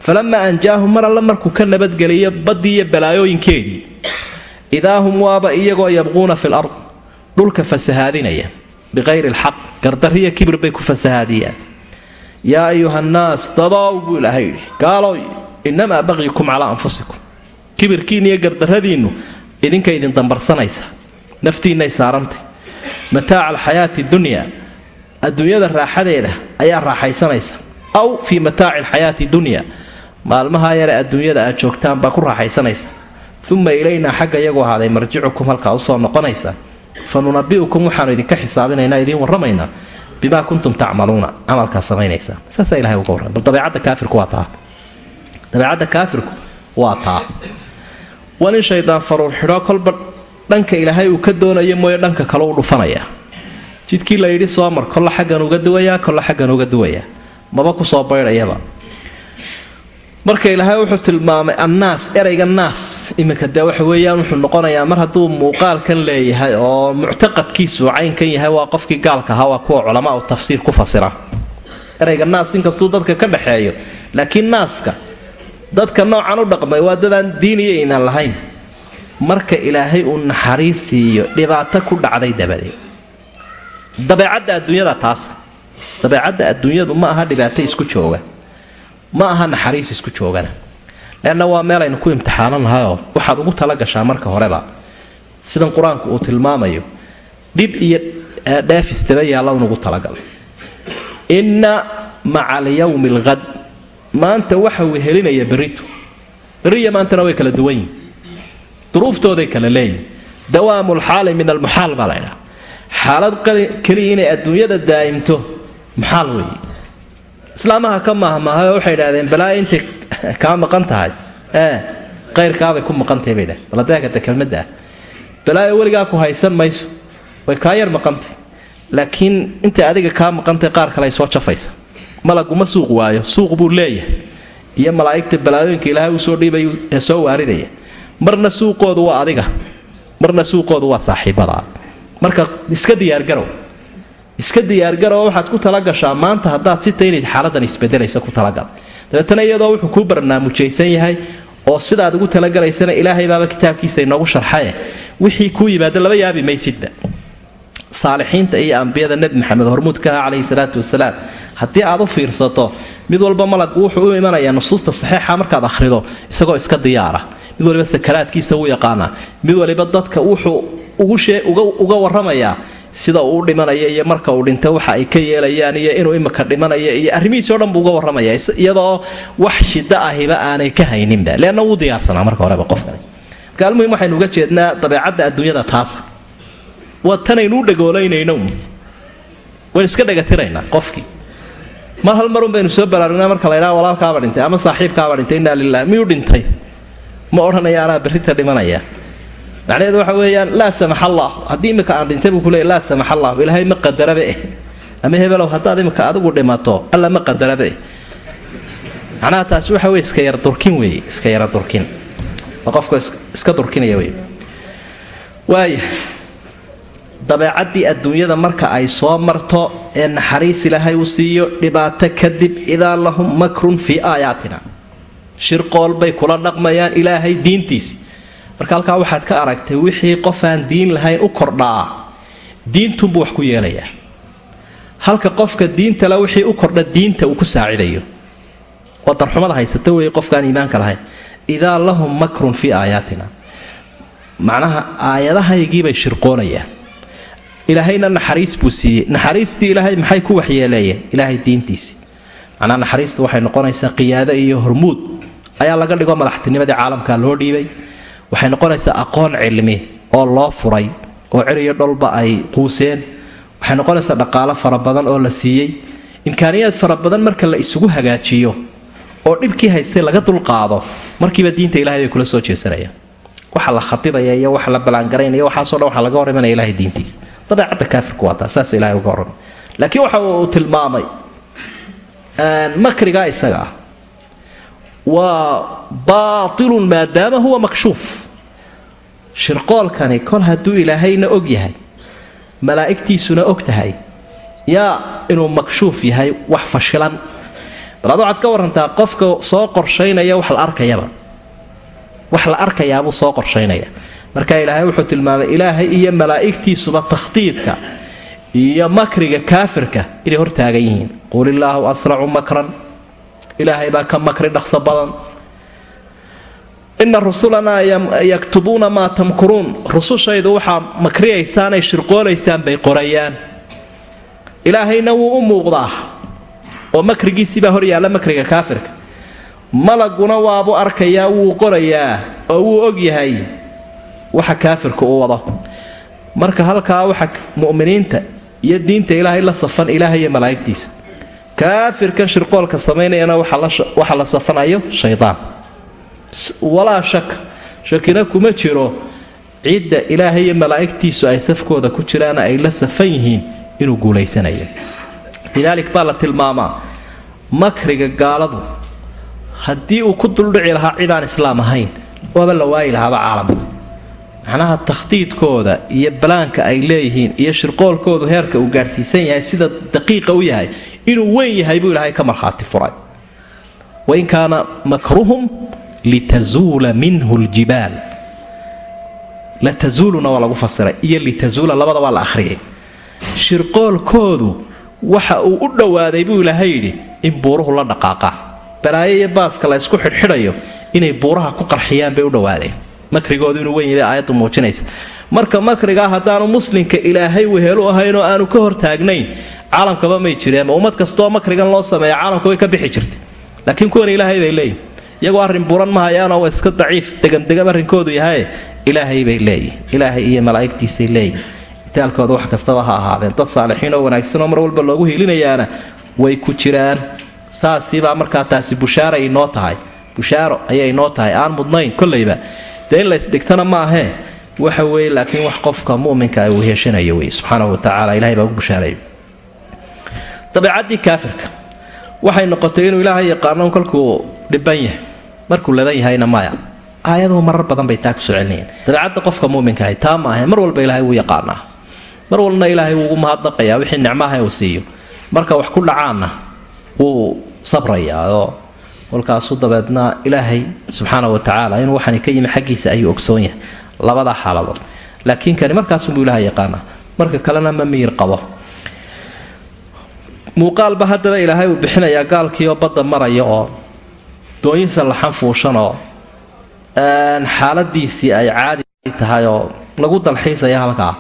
falamaa anjaahum mar alle markuu ka nabadgeliyo baddii iyo balaayooyinkeedii idaa hum waaba iyagoo yabquuna fil ard dhulka fasahaadinaya biqayri alxaq gardariya kibir bay ku fasahaadiyaan yaa ayuha nnaas dadow buu ilaahay yidhi. Gaaloy innamaa baqyikum calaa anfusikum. Kibirkiinna iyo gardarradiinnu idinka idin dambarsanaysa naftiinnay saarantay. Mataaca alxayaati dunya adduunyada raaxadeeda ayaa raaxaysanaysa. Aw fii mataaci alxayaati dunya maalmahaa yare adduunyada aad joogtaan baa ku raaxaysanaysa. Uma ilaynaa xagga iyagu ahaaday marjicukum halkaa u soo noqonaysa. Fa nunabi'ukum waxaanu idinka xisaabinaynaa idiin warramaynaa bimaa kuntum tacmaluuna camalkaa samaynaysaa saasaa ilahay uga warram bal dabeecadda kaafirku waa taa dabeecadda kaafirku waa taa waa nin shaydaan faruur xidhoo kolba dhanka ilaahay uu ka doonayo mooye dhanka kale u dhufanaya jidkii la yidhi soo mar kolla xaggan uga duwayaa kolla xaggan uga duwayaa maba ku soo baydhayaba marka ilaahay wuxuu tilmaamay annaas erayga naas. Iminka dee waxa weeyaan wuxuu noqonayaa mar hadduu muuqaalkan leeyahay oo muctaqadkiisu caynkan yahay waa qofkii gaalka ahaa waa kuwa culamaau tafsiir ku fasira. Erayga naas inkastuu dadka ka dhexeeyo laakiin naaska dadka noocan u dhaqmay waa dadaan diin iyo iimaan lahayn. Marka ilaahay uu naxariis siiyo dhibaato ku dhacday dabadeed. Dabeecadda adduunyada taasa dabeecadda adduunyadu ma aha dhibaato isku jooga ma aha naxariis isku joogana. Leanna waa meel aynu ku imtixaanan lahayoo waxaad ugu tala gashaa marka horeba. Sidan qur'aanku uu tilmaamayo dhib iyo dheefistaba yaalla unugu talagalay inna maca alyawmi alqad maanta waxa helinaya berrito berriya maantana way kala duwan yihiin duruuftooday kala leeyihiin dawaamu lxaali min almuxaal baa laydhaha xaalad keliya inay adduunyada daa'imto muxaal weeye islaamaha ka mahmaahay waxay idhahdeen balaayo intay kaa maqan tahay. Ee qayrkaabay ku maqantahay bay dhaheen baladeekata kelmadda ah. Weligaa ku haysan mayso way kaa yar maqantay. Laakiin intay adiga kaa maqantay qaar kale ay soo jafaysa. Malaguma suuq waayo suuq buu leeyahay. Iyo malaa'igta balaayooyinka ilaahay uu soo dhiibayu ee soo waaridaya. Marna suuqoodu waa adiga marna suuqoodu waa saaxiibadaa marka iska diyaargarow iska diyaargarow waxaad ku talagashaa maanta haddaad sita inayd xaaladan isbedelaysa ku talagal dabeetana iyadoo wuxuu kuu barnaamijaysan yahay oo sidaad ugu talagalaysana ilaahay baaba kitaabkiisa inoogu sharxaye. Wixii kuu yimaado laba yaabi maysidba saalixiinta iyo ambiyada nebi maxamed hormuudkaha calayhi salaatu wasalaam. Haddii aad u fiirsato mid walba malagu wuxuu u imanayaa nusuusta saxiixa markaad akhrido isagoo iska diyaara. Mid waliba sakaraadkiisa wuu yaqaanaa. Mid waliba dadka wuxuu uga waramayaa sida uu u dhimanaya iyo marka uu dhinta waxa ay ka yeelayaan iyo inuu imika dhimanaya iyo arrimihiisoo dhan buu uga warramaya iyadoo wax shida ahiba aanay ka hayninba. Leanna wuu diyaarsanaa marka horeba qofkani. Marka almuhim waxaynu uga jeednaa dabeecadda adduunyada taasa. Waa tanaynu u dhagoolaynayno waynu iska dhagatiraynaa qofkii. Mar hal marun baynu soo baraarugnaa marka laydhaha walaalkaaba dhintay ama saaxiibkaaba dhintay innaa lilah miyuu dhintay? Ma odhanaya anaa berrita macnaheedu waxa weeyaan laa samax allah. Haddii imika aan dhintay buu kuleey laa samax allah. Ilaahay ma qadarabe. Eh ama hebelow haddaad imika adigu dhimato alla ma qadarabe. Eh macnaha taasi waxa weye iska yara durkin weeye iska yara durkin. Oo qofka iska durkinaya wey waaya dabeecaddii adduunyada marka ay soo marto ee naxariis ilaahay u siiyo dhibaato kadib idaa lahum makrun fii aayaatina. Shirqool bay kula dhaqmayaan ilaahay diintiisi marka halkaa waxaad ka aragtay wixii qofaan diin lahayn u kordhaa diintunbuu wax ku yeelayaa halka qofka diintale wixii u kordha diinta uu ku saacidayo. Waa darxumada haysata weeye qofkaan iimaanka lahayn. Idaa lahum makrun fii aayaatina. Macnaha aayadahaygiibay shirqoonayaan. Ilaahayna naxariis buu siiyey. Naxariistii ilaahay maxay ku waxyeeleeyeen ilaahay diintiisii macnaha naxariista waxay noqonaysaa qiyaado iyo hormuud. Ayaa laga dhigo madaxtinimadii caalamka loo dhiibay waxay noqonaysaa aqoon cilmi oo loo furay oo ceriyo dholba ay quuseen. Waxay noqonaysaa dhaqaalo fara badan oo la siiyey. Imkaaniyaad fara badan marka la isugu hagaajiyo oo dhibkii haystay laga dulqaado markiiba diinta ilahay bay kula soo jeesanayaan. Waxa la khadidaya iyo waxa la balaangaraynaya waxaaso dhan waxaa laga horrimanaya ilahay diintiisa. Dabeecadda kaafirku waa taa saas ilahay uga horramay laakiin waxa uu tilmaamay makrigaa isaga ah waa baatilun maadaama huwa makshuuf shirqoolkani kol hadduu ilaahayna og yahay malaa'igtiisuna og tahay yaa inuu makshuuf yahay wax fashilan. Bal ad waxaad ka warantaa qofka soo qorshaynaya wax la arkayaba. Wax la arkayaabuu soo qorshaynaya. Marka ilaahay wuxuu tilmaamay ilaahay iyo malaa'igtiisuba takhdiidka iyo makriga kaafirka inay hortaagan yihiin. Qul illaahu asracu makran ilaahay baa ka makri dhaqso badan. Ina rusulanaa yaktubuuna maa tamkuruun rusushaydu waxaa makriyaysaanay shirqoolaysaan bay qorayaan. Ilaahayna wuu u muuqdaa. Oo makrigiisiibaa hor yaalla makriga kaafirka. Malaguna waabuu arkayaa wuu qorayaa oo wuu og yahay. Waxa kaafirka u wado. Marka halkaa waxa mu'miniinta iyo diinta ilaahay la safan ilaahay iyo malaa'igtiisa kaafirkan shirqoolka samaynayana waxa la safanayo shaydaan walaa shak shakina kuma jiro. Cidda ilaahay malaa'igtiisu ay safkooda ku jiraan ay la safan yihiin inuu guulaysanayo. Lidaalik baa la tilmaamaa. Makriga gaaladu haddii uu ku duldhici lahaa cidaan islaam ahayn waaba la waayi lahaaba caalamka macnaha takhdiidkooda iyo balaanka ay leeyihiin iyo shirqoolkoodu heerka uu gaadhsiisan yahay sida daqiiqa u yahay inuu weyn yahay buu ilaahay ka markhaati furay. Wain kaana makruhum litazuula minhu ljibaal latazuuluna waa lagu fasiray iyo litazuula labada waa la akhriyay shirqoolkoodu waxa uu u dhowaaday buu ilaahay yidhi in buuruhu la dhaqaaqaa balaayo iyo baaska la ysku xidhxidhayo inay buuraha ku qarxiyaan bay u dhowaadeen makrigoodu inuu weyn yahay aayaddu muujinaysa marka makrigaa haddaanu muslimka ilaahay wehelu ahayn oo aanu ka hortaagnayn caalamkaba may jireen ummad kastoo makrigan loo sameeya caalamka way ka bixi jirtay. Laakiin kuwan ilaahay bay leeyihiin iyagoo arrin buran ma hayaanoo waa iska daciif degamdegam arrinkoodu yahaye ilaahay bay leeyihiin ilaahay iyo malaa'igtiisay leeyihiin itaalkooda wax kastaba ha ahaadeen. Dad saalixiin oo wanaagsan oo mar walba loogu hiilinayaana way ku jiraan. Saasiibaa markaa taasi bushaara inoo tahay. Bushaaro ayay inoo tahay. Aan mudnayn kollayba dee in laysdhigtana ma ahee waxa weeye laakiin wax qofka muminka uu heshanayo wey subxaanahu watacaala ilahay baa ugu bushaareeyo dabeecaddii kaafirka waxay noqotay inuu ilaahay yaqaano kolkuu dhiban yahay markuu ladan yahayna maya aayaduhu marar badan bay taa ku soo celinayeen dabeecadda qofka muminkaah taa maahe mar walba ilaahay wuu yaqaanaa mar walbana ilaahay wuugu mahadnaqayaa wixii nicmaha uu siiyo. Marka wax ku dhacaanna wuu sabrayaa oo kolkaasu dabeedna ilaahay subxaana wa tacaala inuu waxani ka yimi xaggiisa ayuu ogsoon yahay labadaa xaaladood. Laakiin kani markaasunbuu ilaha yaqaanaa marka kalena ma miyir qabo. Muuqaalba haddaba ilaahay uu bixinayaa gaalkii oo badda maraya oo doonyisa laxan fuushan oo xaaladiisii ay caadi tahay oo lagu dalxiisaya halkaa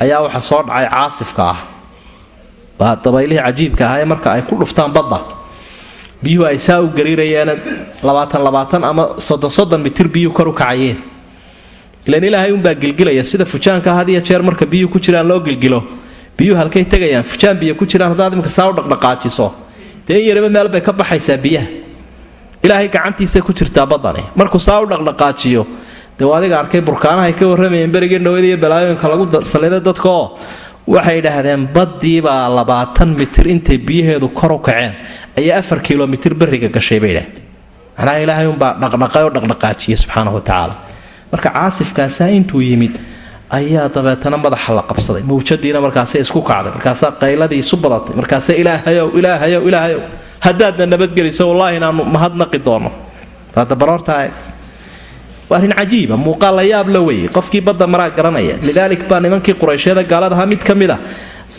ayaa waxa soo dhacay caasifka ah. Waa dabaylihii cajiibka ee marka ay ku dhuftaan badda biyuhu ay saa u gariirayeen labaatan labaatan ama soddon soddon mitir biyuhu kor u kacayeen ilan ilaahay unbaa gilgilaya sida fujaanka had iyo jeer marka biyuhu ku jiraan loo gilgilo. Biyuhu halkay tegayaan fujaan biyo ku jiraan haddaad imika saa u dhaqdhaqaajiso. Dee in meel bay ka baxaysaa biyaha. Ilaahay gacantiisa ku jirtaa badani markuu saa u dhaqdhaqaajiyo dee adiga arkay burkaanahay ka warramayeen berigii dhawada iyo balaayooyinka lagu saliday dadka oo waxay idhaahdeen baddiibaa labaatan mitir intay biyaheedu kor u kaceen. Ayaa afar kilomitir beriga gashay bay idhahdeen macnaha ilaahay unbaa dhaqdhaqay oo dhaqdhaqaajiya subxaanahu wa tacaala marka caasifkaasaa intuu yimid ayaa dabeetana madaxa la qabsaday. Mawjadiina markaasay isku kacday markaasaa qayladii isu badatay markaasa ilaahayow ilaahayow ilaahayow. Haddaadna nabadgeliso wallaahi inaanu mahadnaqi doono. Waa arrin cajiiba muuqaal la yaab la weeye qofkii badda maraa garanaya. Lidaalik baa nimankii qurayshyada gaaladaha mid ka mid a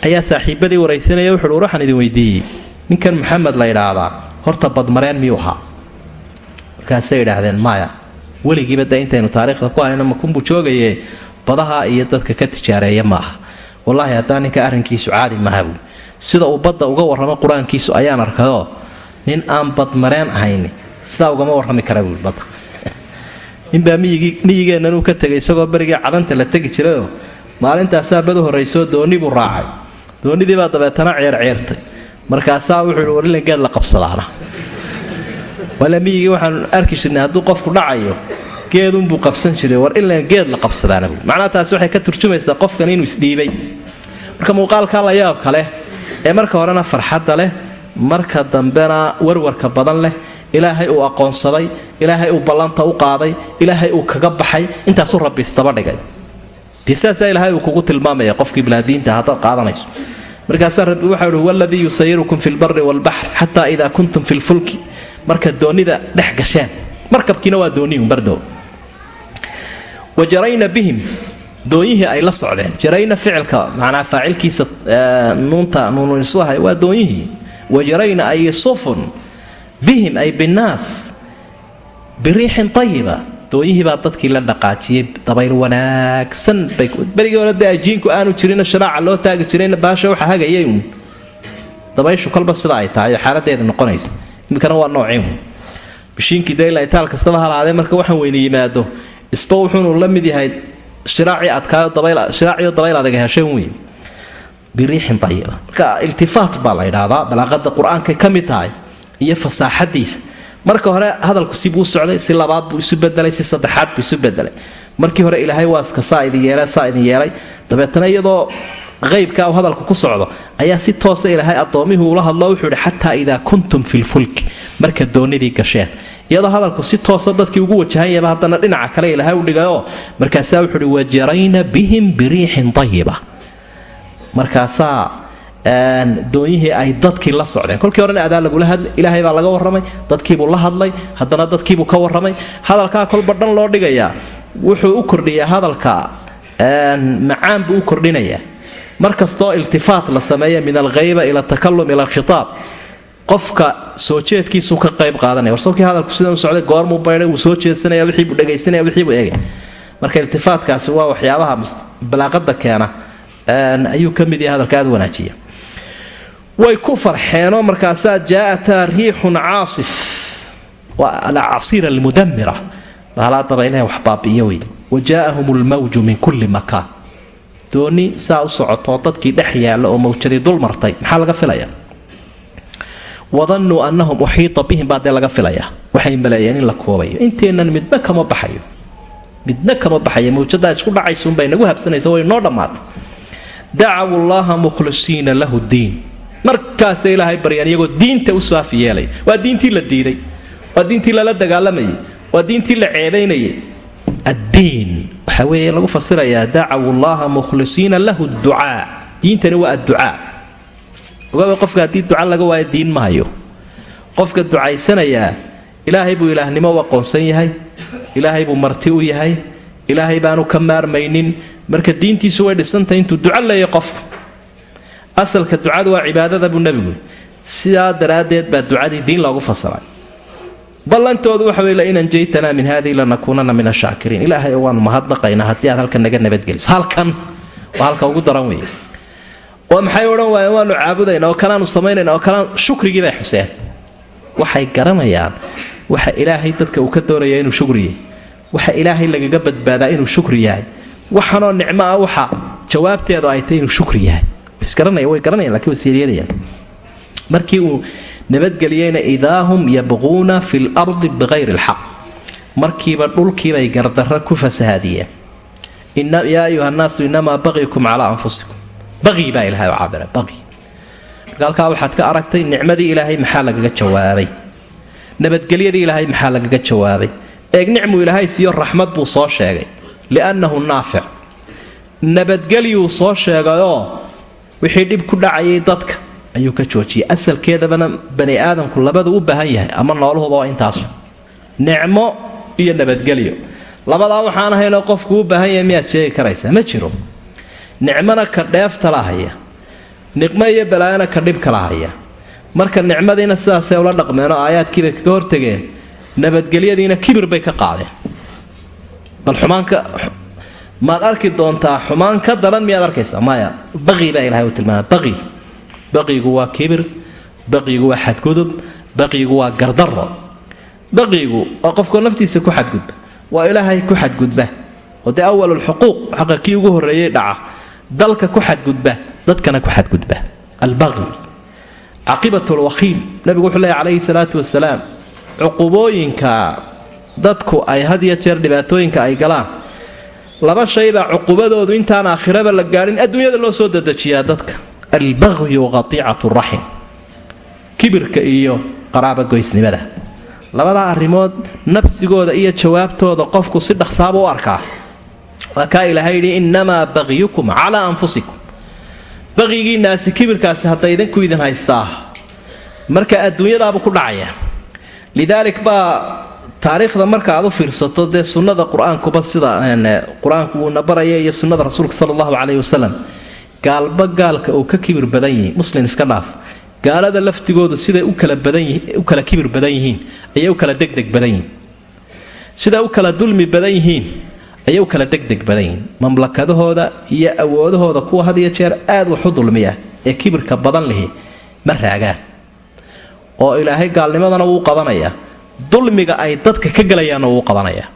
ayaa saaxiibadii waraysanaya wuxuuhi war waxaan idin weydiiyey. Ninkan maxamed la yidhaahdaa. Horta badmareen miyuu ahaa? Markaasay idhaahdeen maya weligiiba de intaynu taariikhda ku hayno makunbuu joogaye badaha iyo dadka ka tijaareeya ma aha. Wallaahi haddaa ninka arrinkiisu caadi maha buui sida uu badda uga warramo qur'aankiisu ayaan arkayoo nin aan badmareen ahayn sidaa ugama warrami kara buui badda. Ninbaa miyigeennan uu ka tegay isagoo berigii cadanta la tegi jirayoo maalintaasaa badu horraysoo doonni buu raacay. Doonnidiibaa dabeetana ceerceertay markaasaa wuxuu ihi warilan geed la qabsadaana wala miyigii waxaanu arki jirnay hadduu qofku dhacayo geedunbuu qabsan jiray. War ilan geed la qabsadaana macnaha taasi waxay ka turjumaysaa qofkan inuu isdhiibay. Marka muuqaalkaa la yaabka leh ee marka horena farxadda leh marka dambena warwarka badan leh ilaahay uu aqoonsaday ilaahay uu ballanta u qaaday ilaahay uu kaga baxay intaasuu rabbi isdaba dhigay. Dee saasaa ilaahay uu kugu tilmaamaya qofkii bilaadiinta haddaad qaadanayso. Markaasaa rabbi waxau uhi huwa aladii yusayirukum fi lbari waalbaxr xataa idaa kuntum fi lfulki marka doonnida dhex gasheen. Markabkiina waa doonnihun bardow wa jarayna bihim doonyihii ay la socdeen. Jarayna ficilka macnaa faacilkiisa nuunta nuunisuahay waa doonyihii wa jarayna ay sufun bihim ay binnaas biriixin ayiba doonyihii baa dadkii la dhaqaajiyey dabayl wanaagsan berigii hore dee ajiinku aanu jirino sharaaca loo taagi jirayna baasha waxa hagayay dabayshu kolba sida ay tahay oo xaaladeeda noqonaysa iminkana waa noociin bishiinkii dee ilaa itaal kastaba halaadee marka waxaan weyne yimaado isba wuxuunu la mid yahay shiraacii adkaayo dabayshiraaciyo dabayl adag hesheen wey biriixin ayiba marka iltifaat baa la yidhaahdaa balaaqada qur'aankay ka mid tahay iyo fasaaxadiisa marka hore hadalku sibuu socday si labaad buu isu bedelay si saddexaad buu isu bedelay markii hore ilaahay waaska saa idin yeela saa idin yeelay. Dabeetana iyadoo qaybka u hadalku ku socdo ayaa si toosa ilaahay addoommihii ula hadlo wuxuu ihi xataa idaa kuntum fi lfulki marka doonidii gasheen. Iyadoo hadalku si toosa dadkii ugu wajahanyaba haddana dhinaca kale ilaahay u dhigayoo markaasaa wuxuu uhi wajarayna bihim biriixin ayiba markaasaa doonyihii ay dadkii la socdeen. Kolkii horena adaa lagula hadlay ilaahay baa laga warramay dadkiibuu la hadlay haddana dadkiibuu ka warramay. Hadalkaa kolba dhan loo dhigayaa wuxuu u kordhiyaa hadalka macaan buu u kordhinayaa mar kastoo iltifaat la sameeya min alghayba ila takalum ila alkhitaab qofka soo jeedkiisuu ka qayb qaadanaya. Warsobkii hadalku sidan u socday goormuu baydhay wuu soo jeedsanaya wixiibuu dhegaysanaya wixiibuu eegay. Marka iltifaatkaasi waa waxyaabaha balaaqada keena ayuu ka mid yahay hadalka aad wanaajiya. Way ku farxeenoo markaasaa jaa'ataa riixun caasif. Waa alacasiira almudamira baalaadaba ilahay wax baabi'iyo wey wa jaa'ahum lmawju min kulli makaan dooni saa u socotoo dadkii dhex yaalla oo mawjadii dul martay. Maxaa laga filaya wadannuu annahum uxiita bihim baa dee laga filayaa. Waxay maleeyeen in la koobayo. Inteennan midna kama baxayo. Midna kama baxayo. Mawjadaa isku dhacaysuunbay nagu habsanaysa way noo dhammaatay. Dacawu llaha mukhlisiina lahu diin. Markaasay ilaahay baryaan iyagoo diinta u saafi yeelay waa diintii la diiday. Waa diintii lala dagaalamayay waa diintii la ceebaynayay. Addiin waxaa weeye lagu fasirayaa dacawu llaha mukhlisiina lahu ducaa diintani waa adducaa. Ogaaba qofka haddii duca laga waayo diin mahayo qofka ducaysanayaa ilaahay buu ilaahnimo u aqoonsan yahay ilaahay buu marti u yahay ilaahay baanu ka maarmaynin. Marka diintiisu way dhisantahay intuu duco leeya qofku asalka ducadu waa cibaadada buu nebigu sidaa daraaddeed baa ducadii diin loogu fasiray ballantoodu waxa wey lain anjaytanaa min hadihi lanakuunana min ashaakiriin ilaahay waanu mahadnaqaynaa haddii aad halkan naga nabadgeliso halkan waa halka ugu daran weeye. Oo maxay odhan waayeen waanu caabudayna oo kanaanu samaynayna oo kanaan shukrigii bay xuseen. Waxay garanayaan waxa ilaahay dadka uu ka doonaya inuu shukriyahy waxa ilaahay lagaga badbaadaa inuu shukri yahay. Waxanoo nicmo ah waxa jawaabteedu ay tahay inuu shukri yahay. Isgaranaya way garanayaan lakiin way siyeelayaan markii uu nabadgeliyeyna idaa hum yabquuna fi lardi bikayri alxaq. Markiiba dhulkiibay gardarra ku fasahaadiyeen. Yaa ayuha nnaasu inamaa baqikum calaa anfusikum. Baqi baa ilahay oo cabira baqi marka halkaa waxaad ka aragtay nicmadii ilaahay maxaa lagaga jawaabay? Nabadgelyadii ilaahay maxaa lagaga jawaabay? Eeg nicmuu ilaahay siiyo raxmad buu soo sheegay. Liannahu naafic. Nabadgelyuu soo sheegayoo wixii dhib ku dhacayay dadka ayuu ka joojiyay asalkeedabana bani aadamku labadu u baahan yahay ama nooluhuba waa intaasu. Nicmo iyo nabadgelyo. Labadaa waxaan ahaynoo qofku u baahan yahay miyaad sheegi karaysaa? Ma jiro. Nicmona ka dheeftala haya. Niqmo iyo balaayona ka dhibkala haya. Marka nicmadiina sidaasay ula dhaqmeenoo aayaadkiibay kaga hortageen. Nabadgelyadiina kibir bay ka qaadeen. Bal xumaanka maad arki doontaa xumaan ka daran miyaad arkaysaa? Maya baqi baa ilahay uu tilmaama baqi baqigu waa kibir baqigu waa xadgudub baqigu waa gardaro baqigu waa qofkoo naftiisa ku xadgudba waa ilaahay ku xadgudba. Oo dee awalulxuquuq xaqa kii ugu horreeyey dhaca. Dalka ku xadgudba dadkana ku xadgudba. Albaqi caqibat lwakiil nabigu wuxuu leeya calayhi salaatu wasalaam cuqubooyinka dadku ay had iyo jeer dhibaatooyinka ay galaan. Laba shaybaa cuqubadoodu intaan aakhiraba la gaadhin adduunyada loo soo dedejiyaa dadka albaqyu qatiicatu raxim kibirka iyo qaraabagoysnimada labadaa arrimood nafsigooda iyo jawaabtooda qofku si dhaqsaaba u arkaa. Waa kaa ilaahay yidhi innamaa bagyukum calaa anfusikum. Baqigiinaasi kibirkaasi hadda idinku idin haystaa marka adduunyadaabuu ku dhacaya. Lidaalik baa taariikhda marka aad u fiirsato dee sunnada qur'aankuba sida qur'aanku uuna baraya iyo sunnada rasuulka sala allahu caleyhi wasalam gaalba gaalka uu ka kibir badan yihiin muslin iska dhaaf. Gaalada laftigoodu siday u kala kibir badan yihiin ayay u kala degdeg badan yihiin. Siday u kala dulmi badan yihiin ayay u kala degdeg badan yihiin. Mamlakadahooda iyo awoodahooda kuwa had iyo jeer aad wax u dulmiya ee kibirka badan lihi ma raagaan. Oo ilaahay gaalnimadana wuu qabanayaa dulmiga ay dadka ka gelayaanna wuu qabanayaa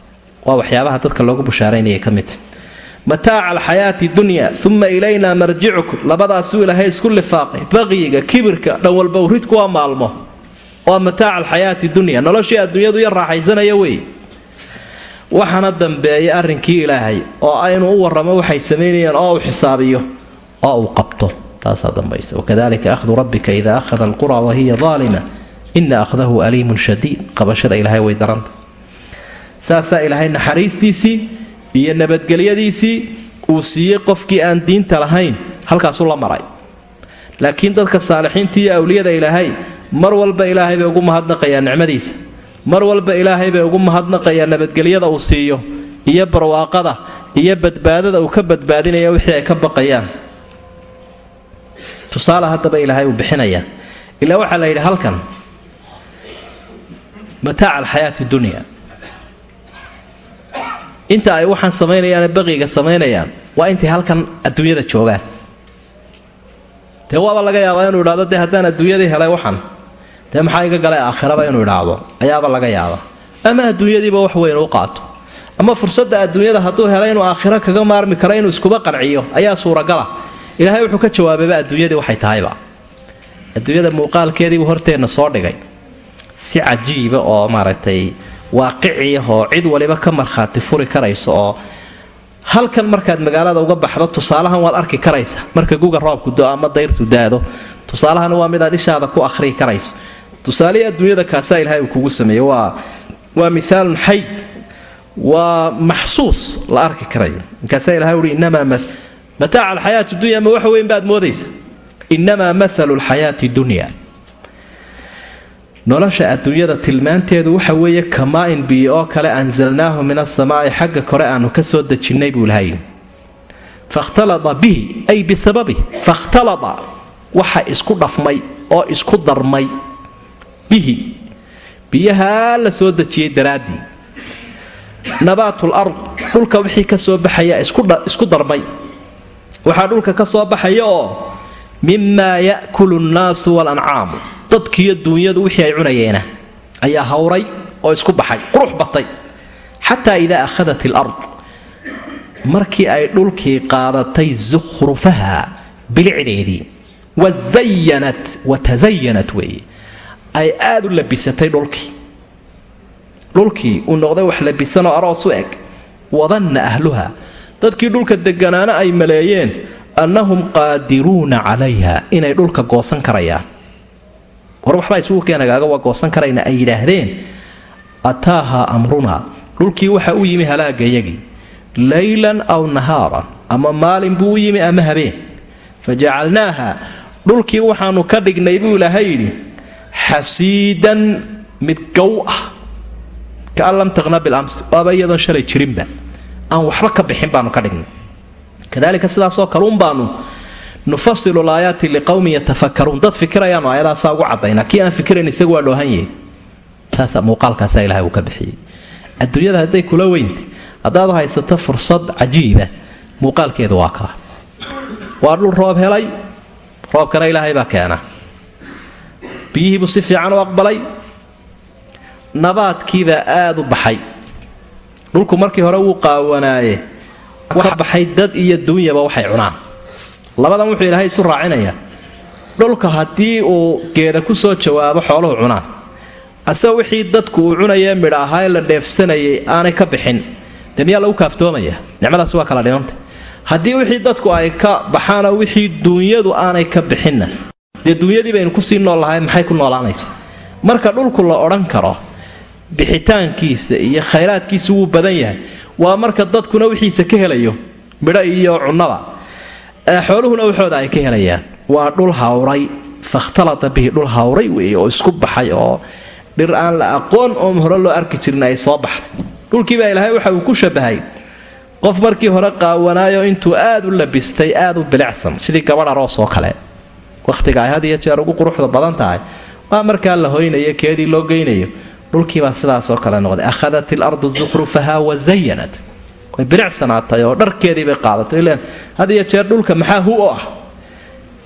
waa waxyaabaha dadka loogu bushaaraynaya ka midta mataaca alxayaati dunya uma ilaynaa marjicukum labadaasuu ilaahay isku lifaaqay. Baqyiga kibirka dhan walba uridku waa maalmo. Waa mataaca alxayaati dunya. Noloshii adduunyadu ya raaxaysanaya wey waxaana dambeeya arrinkii ilaahay oo aynu u warramo waxay samaynayaan oo uu xisaabiyo oo uu qabto. Taasaa dambaysa. Wakadalika ahdu rabbika ida ahada alqura wahiya daalima ina akhdahu aliimun shadiid. Qabashada ilaahay way daranta. Saasaa ilaahay naxariistiisii iyo nabadgelyadiisii uu siiyey qofkii aan diinta lahayn halkaasuu la maray. Laakiin dadka saalixiinta iyo awliyada ilaahay mar walba ilaahay bay ugu mahadnaqayaan nicmadiisa. Mar walba ilaahay bay ugu mahadnaqayaan nabadgelyada uu siiyo iyo barwaaqada iyo badbaadada uu ka badbaadinaya wixii ay ka baqayaan. Tusaale haddaba ilaahay uu bixinayaa ilaa waxaa la yidhi halkan mataaca alxayaati dunya inta ay waxaan samaynayaane baqiga samaynayaan waa intay halkan adduunyada joogaan. Dee waaba laga yaabaa inuu idhahdo dee haddaan adduunyadii helay waxan dee maxaa iga galay aakhiraba inuu idhaahdo? Ayaaba laga yaaba ama adduunyadiiba wax weyn u qaato. Ama fursadda adduunyada hadduu helay inuu aakhiro kaga maarmi karo inuu iskuba qanciyo ayaa suuragala. Ilaahay wuxuu ka jawaabayba adduunyadii waxay tahayba. Adduunyada muuqaalkeediibuu horteenna soo dhigay. Si cajiiba oo maaragtay waaqiciyah oo cid waliba ka markhaati furi karayso oo halkan markaad magaalada uga baxdo tusaalahan waad arki karaysa marka guga roobku do ama dayrtu daado tusaalahan waa midaad ishaada ku ahrii karayso. Tusaalihii adduunyada kaasaa ilahay uu kugu sameeye waa mithaalun xay waa maxsuus la arki karayo. Markaasaa ilahay uhi inamaa mataaca alxayaati dunya ma waxa weyn baad moodaysa inamaa mathalu lxayaati dunya nolosha adduunyada tilmaanteedu waxa weeye kamaain biyo oo kale anzalnaahu min asamaa'i xagga kore aanu ka soo dejinnay buu lahay. Fakhtalada bihi ay bisababih fakhtalada waxa isku dhafmay oo isku darmay bihi. Biyahaa la soo dejiyey daraaddii nabaatul ard dhulka wixii ka soo baxaya isku darmay. Waxaa dhulka ka soo baxaya oo mimaa ya'kulu nnaasu walancaamu dadkiiyo duunyadu wixii ay cunayeena ayaa hawray oo isku baxay qurux batay. Xataa idaa akhadat ilard markii ay dhulkii qaadatay zukhrufaha bilicdeedii wa zayanat wa tasayanat weeye ay aad u labisatay dhulkii. Dhulkii uu noqday wax labisanoo aroos u eg wadanna ahluha. Dadkii dhulka deganaana ay maleeyeen annahum qaadiruuna calayha inay dhulka goosan karayaan war waxbaa isugu keenagaaga waa goosan karayna ay yidhaahdeen ataaha amrunaa dhulkii waxa u yimi halaagayagii laylan aw nahaaran ama maalin buu u yimi ama habeen. Fa jacalnaaha dhulkii waxaanu ka dhignay buu ilaahay yidhi xasiidan mid gow ah. Kaan lam taqna bilamsi waaba iyadoon shalay jirinba. Aan waxba ka bixin baanu ka dhignay. Kadalika sidaasoo kaluun baanu nufasilu laayaati liqowmin yatafakaruun dad fikirayaanu aayadaasaa ugu cadaynaa kii aan fikirayn isagu waa dhoohan saasa muuqaalkaasaa ilahay uu ka bixiyey. Adduunyada hadday kula weynta haddaad haysato fursad cajiiba muuqaalkeedu waa kaa. Waa dhul roob helay roobkana ilaahay baa keena biyihiibuu si fiican u aqbalay nabaadkiibaa aad u baxay. Dhulku markii hore wuu qaawanaaye waxa baxay dad iyo duunyaba waxay cunaan labadan wuxuu ilaahay isu raacinayaa. Dhulka haddii uu geeda ku soo jawaabo xooluhu cunaan. Ase wixii dadku uu cunayee midha ahaa ee la dheefsanayay aanay ka bixin. Dee miyaa lagu kaaftoomaya. Nicmadaas waa kala dhimanta. Haddii wixii dadku ay ka baxaanoo wixii duunyadu aanay ka bixinna dee duunyadii baynu ku sii nool lahay maxay ku noolaanaysa marka dhulku la odhan karo bixitaankiisa iyo khayraadkiisa wuu badan yahay. Waa marka dadkuna wixiisa ka helayo midho iyo cunnaba xooluhuna waxooda ay ka helayaan. Waa dhul hawray. Fakhtalata bihi dhul hawray weeye oo isku baxay oo dhir aan la aqoon oom hore loo arki jirin ay soo baxday. Dhulkiibaa ilaahay waxa uu ku shabahay. Qof markii hore qaawanaayo intuu aad u labistay aad u bilicsan. Sidii gabadh aroos oo kale. Wakhtiga ay had iyo jeer ugu quruxda badan tahay. Waa markaa la hoynayo keedii loo geynayo. Dhulkiibaa sidaasoo kale noqday. Akhadat ilardu zukhrufaha wa zayanat way bilicsanaatay oo dharkeediibay qaadatay. Ilan had iyo jeer dhulka maxaa hu u ah?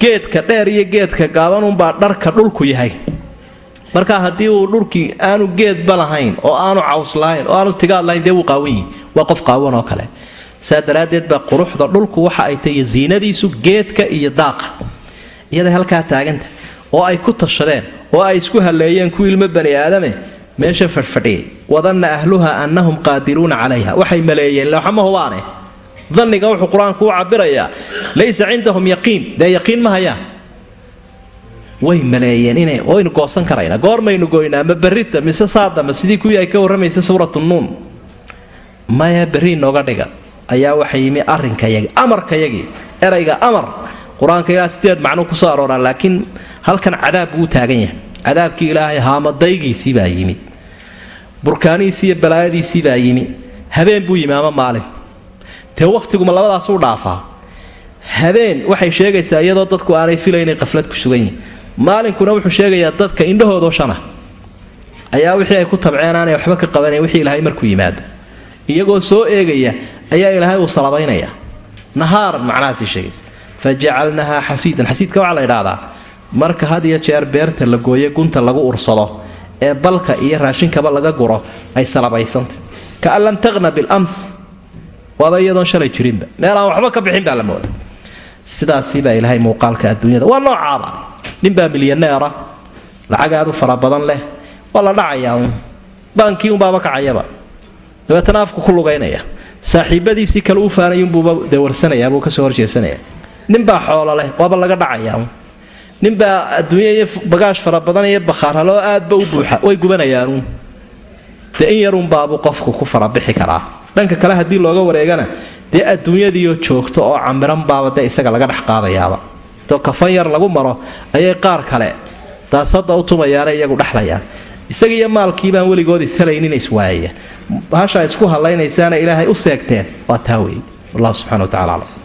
Geedka dheer iyo geedka gaabanunbaa dharka dhulku yahay. Marka haddii uu dhulkii aanu geedba lahayn oo aanu caws lahayn oo aanu tigaad lahayn dee wuu qaawan yihi waa qof qaawan oo kale. Saa daraaddeed baa quruxda dhulku waxa ay tahiy ziinadiisu geedka iyo daaqa. Iyaday halkaa taaganta oo ay ku tashadeen oo ay isku halleeyeen ku ilmo bani aadame meesha fadhfadhiyay wadanna ahluha annahum qaadiruuna calayha. Waxay maleeyeen looxama hubaane? Danniga wuxuu qur'aanku u cabirayaa laysa cindahum yaqiin. Dee yaqiin ma hayaan way maleeyeen ina waynu goosan karaynaa goormaynu goynaa ma berrita mise saadama sidii kuwii ay ka warramaysay suuratu nuun? Maya berri inooga dhiga. Ayaa waxa yimi arrinkayagii amarkayagii erayga amar. Qur'aanka ilaa sideed macnuu ku soo arooraa laakiin halkan cadaab buu taagan yahay. Cadaabkii ilaahay haamadaygiisii baa yimid burkaanihiisii iyo balaayadiisii baa yimi. Habeen buu yimi ama maalin? Dee wakhtiguma labadaasuu dhaafaa? Habeen waxay sheegaysaa iyadoo dadku aanay filaynay qaflad ku sugan yihiin maalinkuna wuxuu sheegayaa dadka indhahoodoo shana. Ayaa wixii ay ku tabceen aanay waxba ka qabanayn wixii ilaahay markuu yimaado. Iyagoo soo eegaya ayaa ilaahay uu salabaynaya. Nahaaran macnahaasii sheegaysa. Fa xasiidan. Xasiidka waxaa la idhaahdaa marka had iyo jeer beerta la gooye gunta lagu ursado ee balka iyo raashinkaba laga guro ay salabaysantay kaan lam taqna bilams waaba iyadoon shalay jirinba. Meel aan waxba ka bixin baa la mooda. Sidaasiibaa ilaahay muuqaalka adduunyada. Waa noocaaba ninbaa milyaneera lacag aad u fara badan leh waa la dhacayaa uun. Baankii unbaaba kacayaba. Dabeetana afku ku lugaynaya. Saaxiibadiisii kale u faanayunbuuba dawarsanaya buu ka soo horjeesanaya. Ninbaa xoolo leh waaba laga dhacayaa uun ninbaa adduunya iyo bagaash fara badan iyo bakhaarhaloo aadba u buuxa way gubanayaanuun dee in yarunbaabuu qofku ku farabixi karaa. Dhanka kale haddii looga wareegana dee adduunyadiioo joogto oo camiran baaba dee isaga laga dhex qaadayaaba. Doo kafan yar lagu maro ayay qaar kale daasada u tumayaana iyagu dhexlayaan isaga iyo maalkii baan weligood ishelaynin iswaayaya bahashaa isku hadlaynaysaana ilaahay u seegteen waa taa weeye wallahu subxana wa tacala aclam